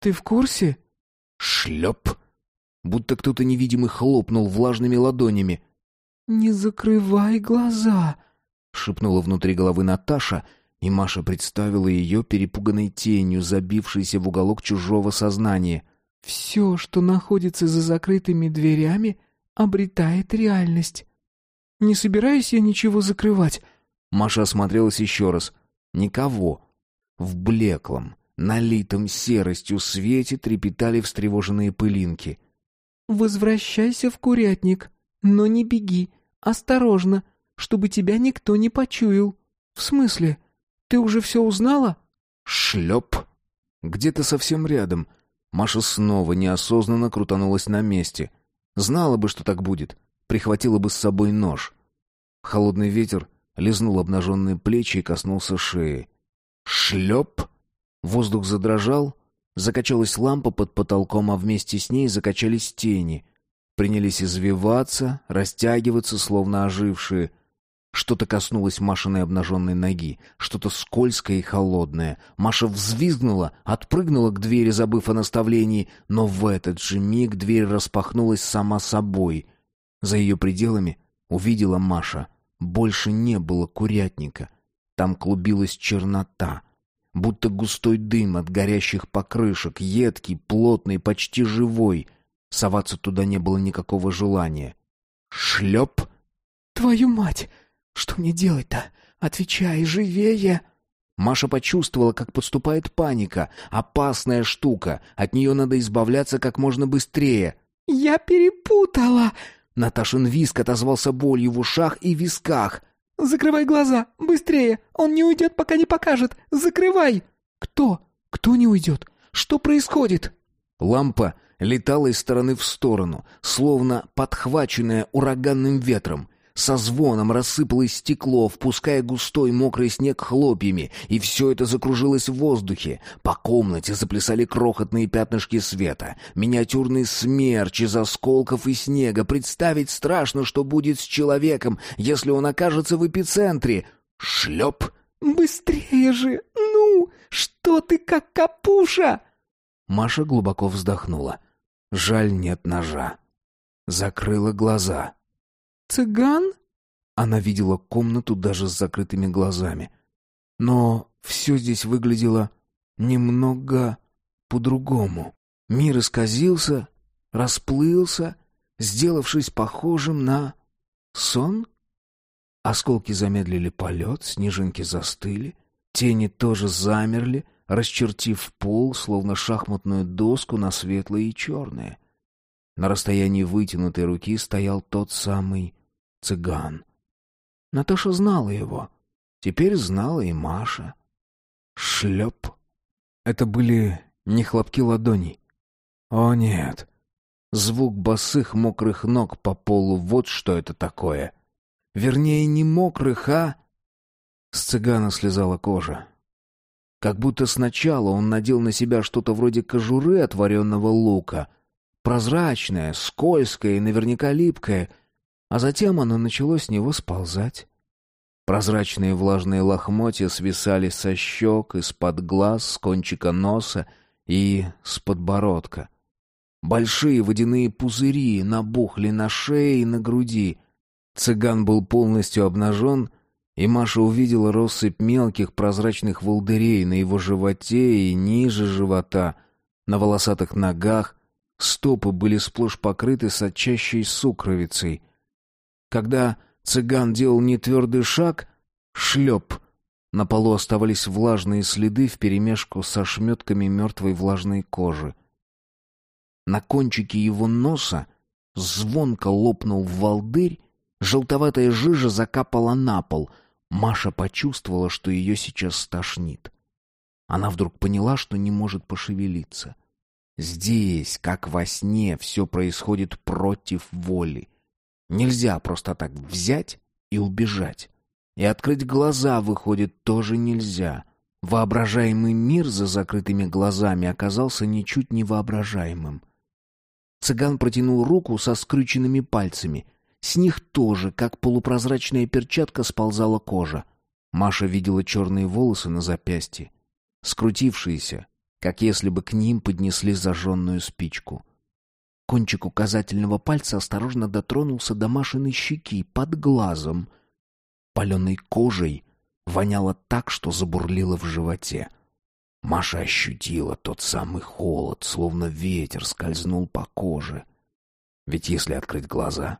Ты в курсе?» Шлеп! Будто кто-то невидимый хлопнул влажными ладонями. «Не закрывай глаза!» — шепнула внутри головы Наташа, и Маша представила ее перепуганной тенью, забившейся в уголок чужого сознания. «Все, что находится за закрытыми дверями, обретает реальность. Не собираюсь я ничего закрывать». Маша осмотрелась еще раз. «Никого». В блеклом, налитом серостью свете трепетали встревоженные пылинки. «Возвращайся в курятник, но не беги, осторожно, чтобы тебя никто не почуял. В смысле? Ты уже все узнала?» Шлеп! Где-то совсем рядом. Маша снова неосознанно крутанулась на месте. Знала бы, что так будет. Прихватила бы с собой нож. Холодный ветер лизнул обнаженные плечи и коснулся шеи. Шлеп! Воздух задрожал, закачалась лампа под потолком, а вместе с ней закачались тени. Принялись извиваться, растягиваться, словно ожившие. Что-то коснулось Машиной обнаженной ноги, что-то скользкое и холодное. Маша взвизгнула, отпрыгнула к двери, забыв о наставлении, но в этот же миг дверь распахнулась сама собой. За ее пределами увидела Маша. Больше не было курятника — там клубилась чернота, будто густой дым от горящих покрышек, едкий, плотный, почти живой. Соваться туда не было никакого желания. Шлеп! «Твою мать! Что мне делать-то? Отвечай, живее!» Маша почувствовала, как подступает паника. Опасная штука. От нее надо избавляться как можно быстрее. «Я перепутала!» Наташин виск отозвался болью в ушах и висках. «Закрывай глаза! Быстрее! Он не уйдет, пока не покажет! Закрывай!» «Кто? Кто не уйдет? Что происходит?» Лампа летала из стороны в сторону, словно подхваченная ураганным ветром. Со звоном рассыпалось стекло, впуская густой мокрый снег хлопьями, и все это закружилось в воздухе. По комнате заплясали крохотные пятнышки света, миниатюрный смерч из осколков и снега. Представить страшно, что будет с человеком, если он окажется в эпицентре. Шлеп! «Быстрее же! Ну! Что ты как капуша!» Маша глубоко вздохнула. Жаль, нет ножа. Закрыла глаза. «Цыган?» Она видела комнату даже с закрытыми глазами. Но все здесь выглядело немного по-другому. Мир исказился, расплылся, сделавшись похожим на сон. Осколки замедлили полет, снежинки застыли, тени тоже замерли, расчертив пол, словно шахматную доску на светлое и черное. На расстоянии вытянутой руки стоял тот самый цыган. Наташа знала его. Теперь знала и Маша. Шлеп. Это были не хлопки ладоней. О нет. Звук босых мокрых ног по полу, вот что это такое. Вернее, не мокрых, а... С цыгана слезала кожа. Как будто сначала он надел на себя что-то вроде кожуры от вареного лука. Прозрачное, скользкое и наверняка липкое — а затем оно начало с него сползать. Прозрачные влажные лохмотья свисали со щек, из-под глаз, с кончика носа и с подбородка. Большие водяные пузыри набухли на шее и на груди. Цыган был полностью обнажен, и Маша увидела россыпь мелких прозрачных волдырей на его животе и ниже живота, на волосатых ногах. Стопы были сплошь покрыты сочащей сукровицей. Когда цыган делал нетвердый шаг, шлеп. На полу оставались влажные следы вперемешку со шметками мертвой влажной кожи. На кончике его носа звонко лопнул волдырь, желтоватая жижа закапала на пол. Маша почувствовала, что ее сейчас стошнит. Она вдруг поняла, что не может пошевелиться. Здесь, как во сне, все происходит против воли. Нельзя просто так взять и убежать. И открыть глаза, выходит, тоже нельзя. Воображаемый мир за закрытыми глазами оказался ничуть не воображаемым. Цыган протянул руку со скрюченными пальцами. С них тоже, как полупрозрачная перчатка, сползала кожа. Маша видела черные волосы на запястье, скрутившиеся, как если бы к ним поднесли зажженную спичку. Кончик указательного пальца осторожно дотронулся до Машиной щеки под глазом. Паленой кожей воняло так, что забурлило в животе. Маша ощутила тот самый холод, словно ветер скользнул по коже. Ведь если открыть глаза,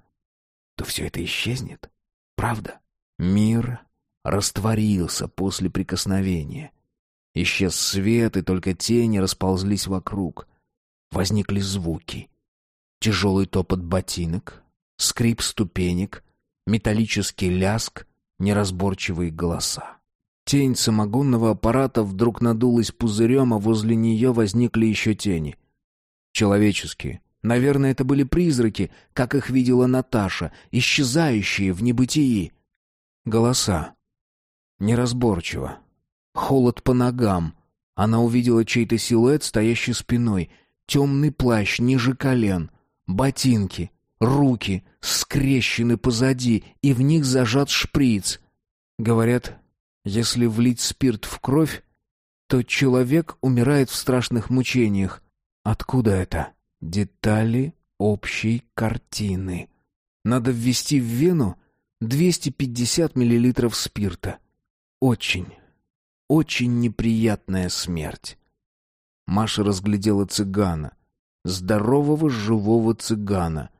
то все это исчезнет. Правда? Мир растворился после прикосновения. Исчез свет, и только тени расползлись вокруг. Возникли звуки — Тяжелый топот ботинок, скрип ступенек, металлический ляск, неразборчивые голоса. Тень самогонного аппарата вдруг надулась пузырем, а возле нее возникли еще тени. Человеческие. Наверное, это были призраки, как их видела Наташа, исчезающие в небытии. Голоса. Неразборчиво. Холод по ногам. Она увидела чей-то силуэт, стоящий спиной. Темный плащ ниже колен — Ботинки, руки скрещены позади, и в них зажат шприц. Говорят, если влить спирт в кровь, то человек умирает в страшных мучениях. Откуда это? Детали общей картины. Надо ввести в вену 250 миллилитров спирта. Очень, очень неприятная смерть. Маша разглядела цыгана здорового живого цыгана.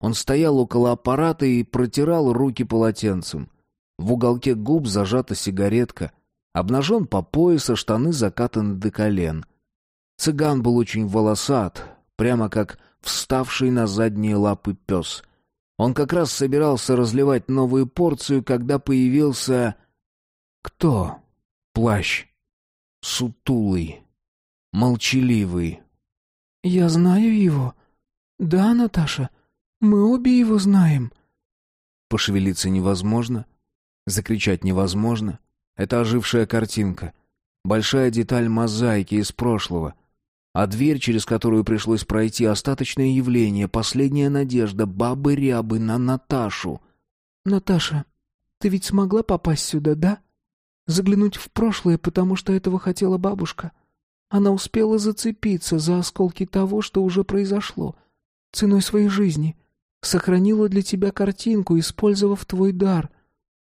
Он стоял около аппарата и протирал руки полотенцем. В уголке губ зажата сигаретка. Обнажен по пояса, штаны закатаны до колен. Цыган был очень волосат, прямо как вставший на задние лапы пес. Он как раз собирался разливать новую порцию, когда появился... Кто? Плащ. Сутулый. Молчаливый. «Я знаю его. Да, Наташа, мы обе его знаем». Пошевелиться невозможно, закричать невозможно. Это ожившая картинка. Большая деталь мозаики из прошлого. А дверь, через которую пришлось пройти, остаточное явление, последняя надежда бабы-рябы на Наташу. «Наташа, ты ведь смогла попасть сюда, да? Заглянуть в прошлое, потому что этого хотела бабушка. Она успела зацепиться за осколки того, что уже произошло, ценой своей жизни. Сохранила для тебя картинку, использовав твой дар.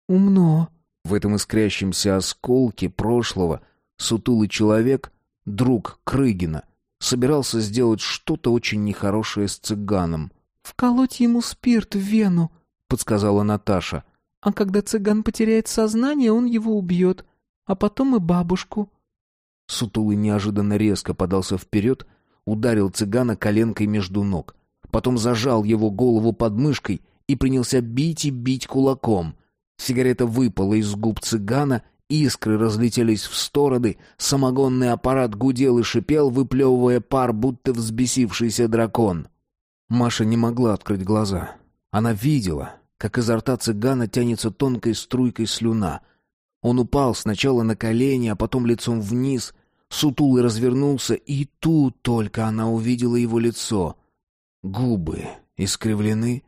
Умно». В этом искрящемся осколке прошлого сутулый человек, друг Крыгина, собирался сделать что-то очень нехорошее с цыганом. «Вколоть ему спирт в вену», — подсказала Наташа. «А когда цыган потеряет сознание, он его убьет, а потом и бабушку». Сутулый неожиданно резко подался вперед, ударил цыгана коленкой между ног, потом зажал его голову под мышкой и принялся бить и бить кулаком. Сигарета выпала из губ цыгана, искры разлетелись в стороны, самогонный аппарат гудел и шипел, выплевывая пар, будто взбесившийся дракон. Маша не могла открыть глаза. Она видела, как изо рта цыгана тянется тонкой струйкой слюна. Он упал сначала на колени, а потом лицом вниз. Сутулый развернулся, и тут только она увидела его лицо. Губы искривлены,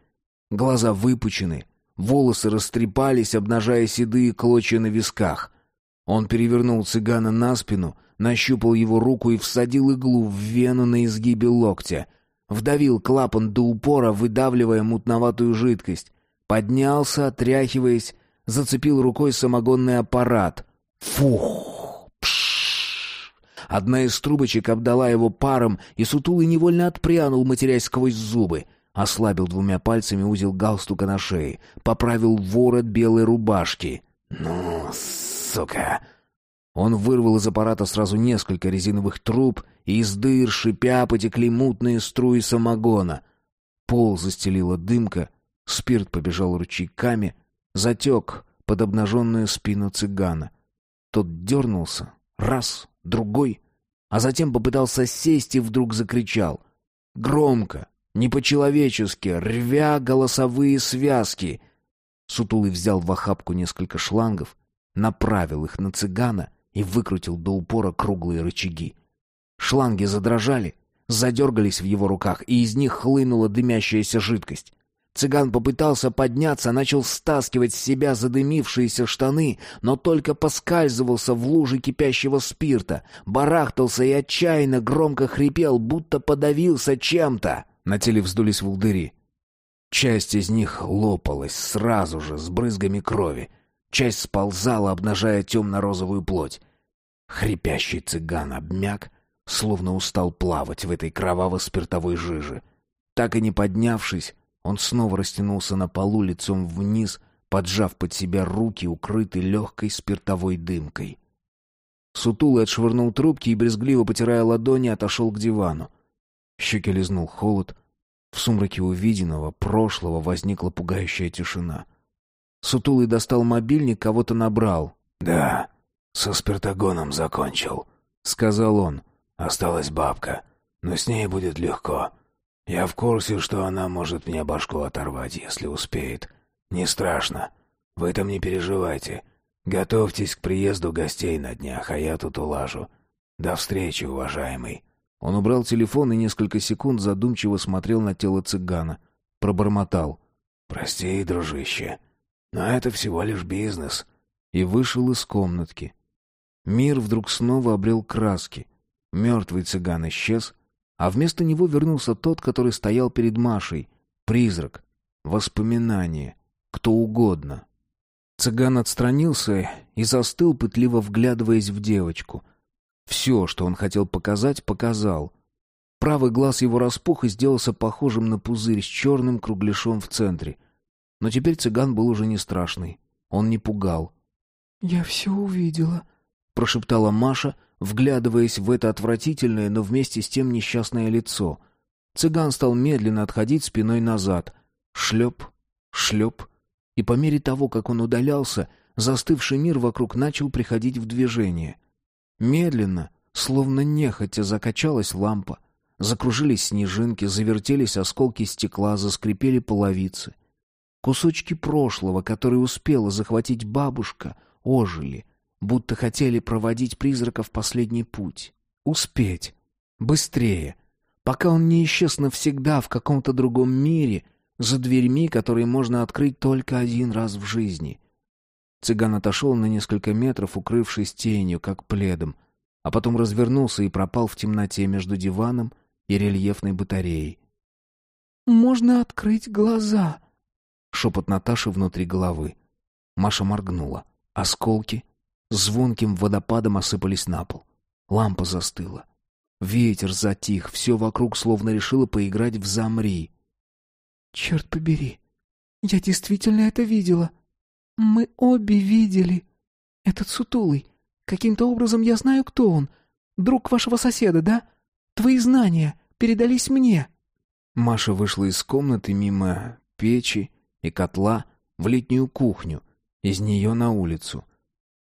глаза выпучены — Волосы растрепались, обнажая седые клочья на висках. Он перевернул цыгана на спину, нащупал его руку и всадил иглу в вену на изгибе локтя. Вдавил клапан до упора, выдавливая мутноватую жидкость. Поднялся, отряхиваясь, зацепил рукой самогонный аппарат. Фух! Пшш! Одна из трубочек обдала его паром, и сутулый невольно отпрянул, матерясь сквозь зубы. Ослабил двумя пальцами узел галстука на шее, поправил ворот белой рубашки. «Ну, сука!» Он вырвал из аппарата сразу несколько резиновых труб, и из дыр, шипя, потекли мутные струи самогона. Пол застелила дымка, спирт побежал ручейками, затек под обнаженную спину цыгана. Тот дернулся, раз, другой, а затем попытался сесть и вдруг закричал. Громко, не по-человечески, рвя голосовые связки. Сутулый взял в охапку несколько шлангов, направил их на цыгана и выкрутил до упора круглые рычаги. Шланги задрожали, задергались в его руках, и из них хлынула дымящаяся жидкость. Цыган попытался подняться, начал стаскивать с себя задымившиеся штаны, но только поскальзывался в луже кипящего спирта, барахтался и отчаянно громко хрипел, будто подавился чем-то. На теле вздулись волдыри. Часть из них лопалась сразу же, с брызгами крови. Часть сползала, обнажая темно-розовую плоть. Хрипящий цыган обмяк, словно устал плавать в этой кроваво-спиртовой жиже. Так и не поднявшись, он снова растянулся на полу лицом вниз, поджав под себя руки, укрытый легкой спиртовой дымкой. Сутулый отшвырнул трубки и, брезгливо потирая ладони, отошел к дивану. Щеки лизнул холод. В сумраке увиденного, прошлого возникла пугающая тишина. Сутулый достал мобильник, кого-то набрал. «Да, со спиртогоном закончил», — сказал он. «Осталась бабка, но с ней будет легко. Я в курсе, что она может мне башку оторвать, если успеет. Не страшно. Вы там не переживайте. Готовьтесь к приезду гостей на днях, а я тут улажу. До встречи, уважаемый». Он убрал телефон и несколько секунд задумчиво смотрел на тело цыгана. Пробормотал. «Прости, дружище, но это всего лишь бизнес». И вышел из комнатки. Мир вдруг снова обрел краски. Мертвый цыган исчез, а вместо него вернулся тот, который стоял перед Машей. Призрак, воспоминание, кто угодно. Цыган отстранился и застыл, пытливо вглядываясь в девочку — все, что он хотел показать, показал. Правый глаз его распух и сделался похожим на пузырь с черным кругляшом в центре. Но теперь цыган был уже не страшный. Он не пугал. «Я все увидела», прошептала Маша, вглядываясь в это отвратительное, но вместе с тем несчастное лицо. Цыган стал медленно отходить спиной назад. Шлеп, шлеп. И по мере того, как он удалялся, застывший мир вокруг начал приходить в движение. Медленно, словно нехотя, закачалась лампа. Закружились снежинки, завертелись осколки стекла, заскрипели половицы. Кусочки прошлого, которые успела захватить бабушка, ожили, будто хотели проводить призрака в последний путь. Успеть. Быстрее. Пока он не исчез навсегда в каком-то другом мире, за дверьми, которые можно открыть только один раз в жизни. Цыган отошел на несколько метров, укрывшись тенью, как пледом, а потом развернулся и пропал в темноте между диваном и рельефной батареей. «Можно открыть глаза», — шепот Наташи внутри головы. Маша моргнула. Осколки звонким водопадом осыпались на пол. Лампа застыла. Ветер затих, все вокруг словно решило поиграть в «замри». «Черт побери! Я действительно это видела. Мы обе видели. Этот сутулый. Каким-то образом я знаю, кто он. Друг вашего соседа, да? Твои знания передались мне». Маша вышла из комнаты мимо печи и котла в летнюю кухню, из нее на улицу.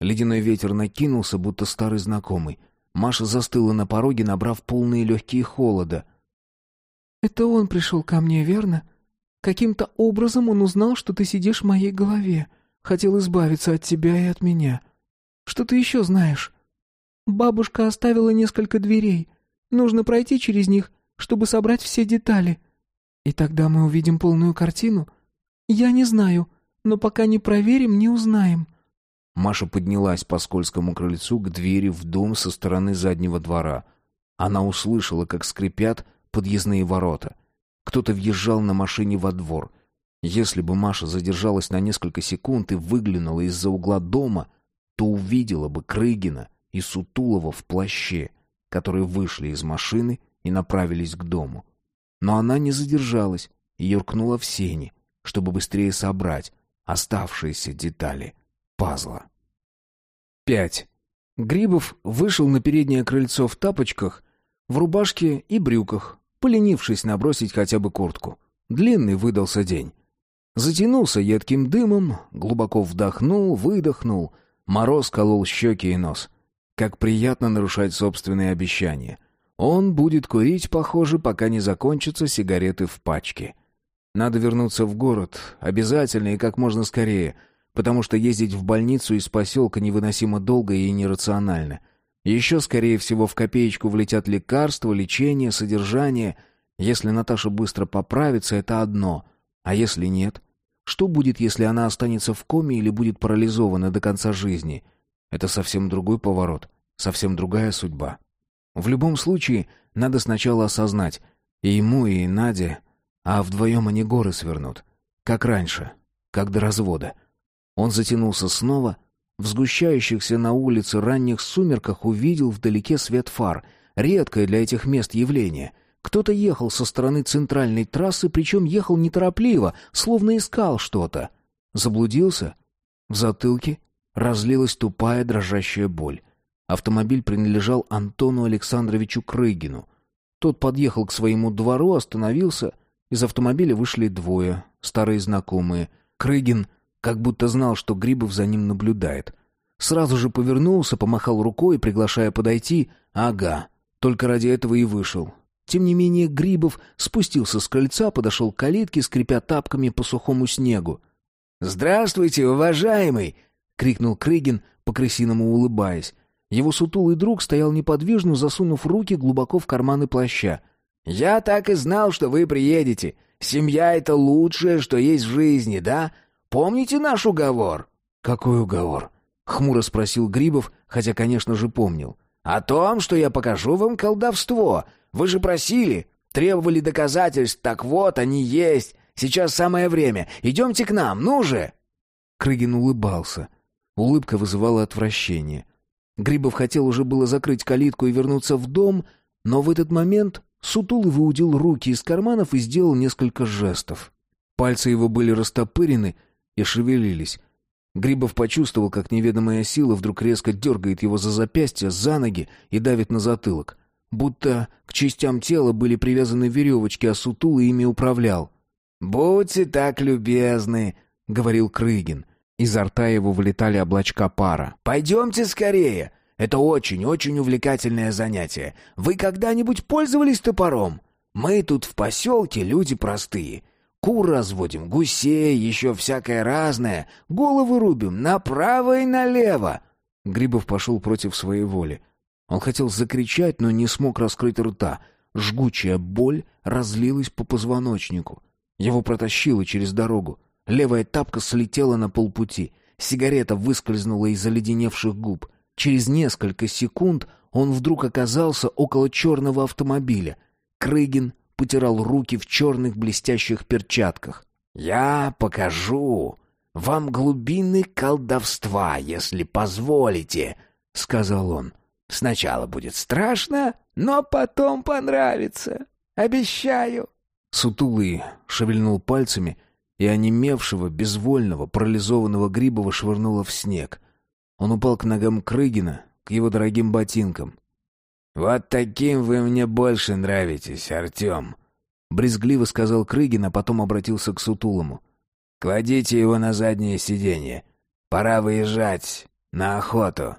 Ледяной ветер накинулся, будто старый знакомый. Маша застыла на пороге, набрав полные легкие холода. «Это он пришел ко мне, верно? Каким-то образом он узнал, что ты сидишь в моей голове. Хотел избавиться от тебя и от меня. Что ты еще знаешь? Бабушка оставила несколько дверей. Нужно пройти через них, чтобы собрать все детали. И тогда мы увидим полную картину. Я не знаю, но пока не проверим, не узнаем». Маша поднялась по скользкому крыльцу к двери в дом со стороны заднего двора. Она услышала, как скрипят подъездные ворота. Кто-то въезжал на машине во двор. Если бы Маша задержалась на несколько секунд и выглянула из-за угла дома, то увидела бы Крыгина и Сутулова в плаще — которые вышли из машины и направились к дому. Но она не задержалась и юркнула в сени, чтобы быстрее собрать оставшиеся детали пазла. 5. Грибов вышел на переднее крыльцо в тапочках, в рубашке и брюках, поленившись набросить хотя бы куртку. Длинный выдался день. Затянулся едким дымом, глубоко вдохнул, выдохнул. Мороз колол щеки и нос. Как приятно нарушать собственные обещания. Он будет курить, похоже, пока не закончатся сигареты в пачке. Надо вернуться в город, обязательно и как можно скорее, потому что ездить в больницу из поселка невыносимо долго и нерационально. Еще, скорее всего, в копеечку влетят лекарства, лечение, содержание. Если Наташа быстро поправится, это одно. А если нет? Что будет, если она останется в коме или будет парализована до конца жизни? Это совсем другой поворот, совсем другая судьба. В любом случае, надо сначала осознать, и ему, и Наде, а вдвоем они горы свернут. Как раньше, как до развода. Он затянулся снова, в сгущающихся на улице ранних сумерках увидел вдалеке свет фар, редкое для этих мест явление. Кто-то ехал со стороны центральной трассы, причем ехал неторопливо, словно искал что-то. Заблудился? В затылке разлилась тупая дрожащая боль. Автомобиль принадлежал Антону Александровичу Крыгину. Тот подъехал к своему двору, остановился. Из автомобиля вышли двое, старые знакомые. Крыгин как будто знал, что Грибов за ним наблюдает. Сразу же повернулся, помахал рукой, приглашая подойти. Ага, только ради этого и вышел. Тем не менее Грибов спустился с крыльца, подошел к калитке, скрипя тапками по сухому снегу. «Здравствуйте, уважаемый!» — крикнул Крыгин, по-крысиному улыбаясь. Его сутулый друг стоял неподвижно, засунув руки глубоко в карманы плаща. «Я так и знал, что вы приедете. Семья — это лучшее, что есть в жизни, да? Помните наш уговор?» «Какой уговор?» — хмуро спросил Грибов, хотя, конечно же, помнил. «О том, что я покажу вам колдовство. Вы же просили, требовали доказательств, так вот, они есть. Сейчас самое время. Идемте к нам, ну же!» Крыгин улыбался. Улыбка вызывала отвращение. Грибов хотел уже было закрыть калитку и вернуться в дом, но в этот момент Сутулый выудил руки из карманов и сделал несколько жестов. Пальцы его были растопырены и шевелились. Грибов почувствовал, как неведомая сила вдруг резко дергает его за запястье, за ноги и давит на затылок. Будто к частям тела были привязаны веревочки, а Сутул ими управлял. «Будьте так любезны», — говорил Крыгин. Изо рта его вылетали облачка пара. «Пойдемте скорее. Это очень-очень увлекательное занятие. Вы когда-нибудь пользовались топором? Мы тут в поселке люди простые. Кур разводим, гусей, еще всякое разное. Головы рубим направо и налево». Грибов пошел против своей воли. Он хотел закричать, но не смог раскрыть рта. Жгучая боль разлилась по позвоночнику. Его протащило через дорогу. Левая тапка слетела на полпути. Сигарета выскользнула из заледеневших губ. Через несколько секунд он вдруг оказался около черного автомобиля. Крыгин потирал руки в черных блестящих перчатках. «Я покажу вам глубины колдовства, если позволите», — сказал он. «Сначала будет страшно, но потом понравится. Обещаю». Сутулый шевельнул пальцами, и онемевшего, безвольного, парализованного Грибова швырнуло в снег. Он упал к ногам Крыгина, к его дорогим ботинкам. «Вот таким вы мне больше нравитесь, Артем», — брезгливо сказал Крыгин, а потом обратился к Сутулому. «Кладите его на заднее сиденье. Пора выезжать на охоту».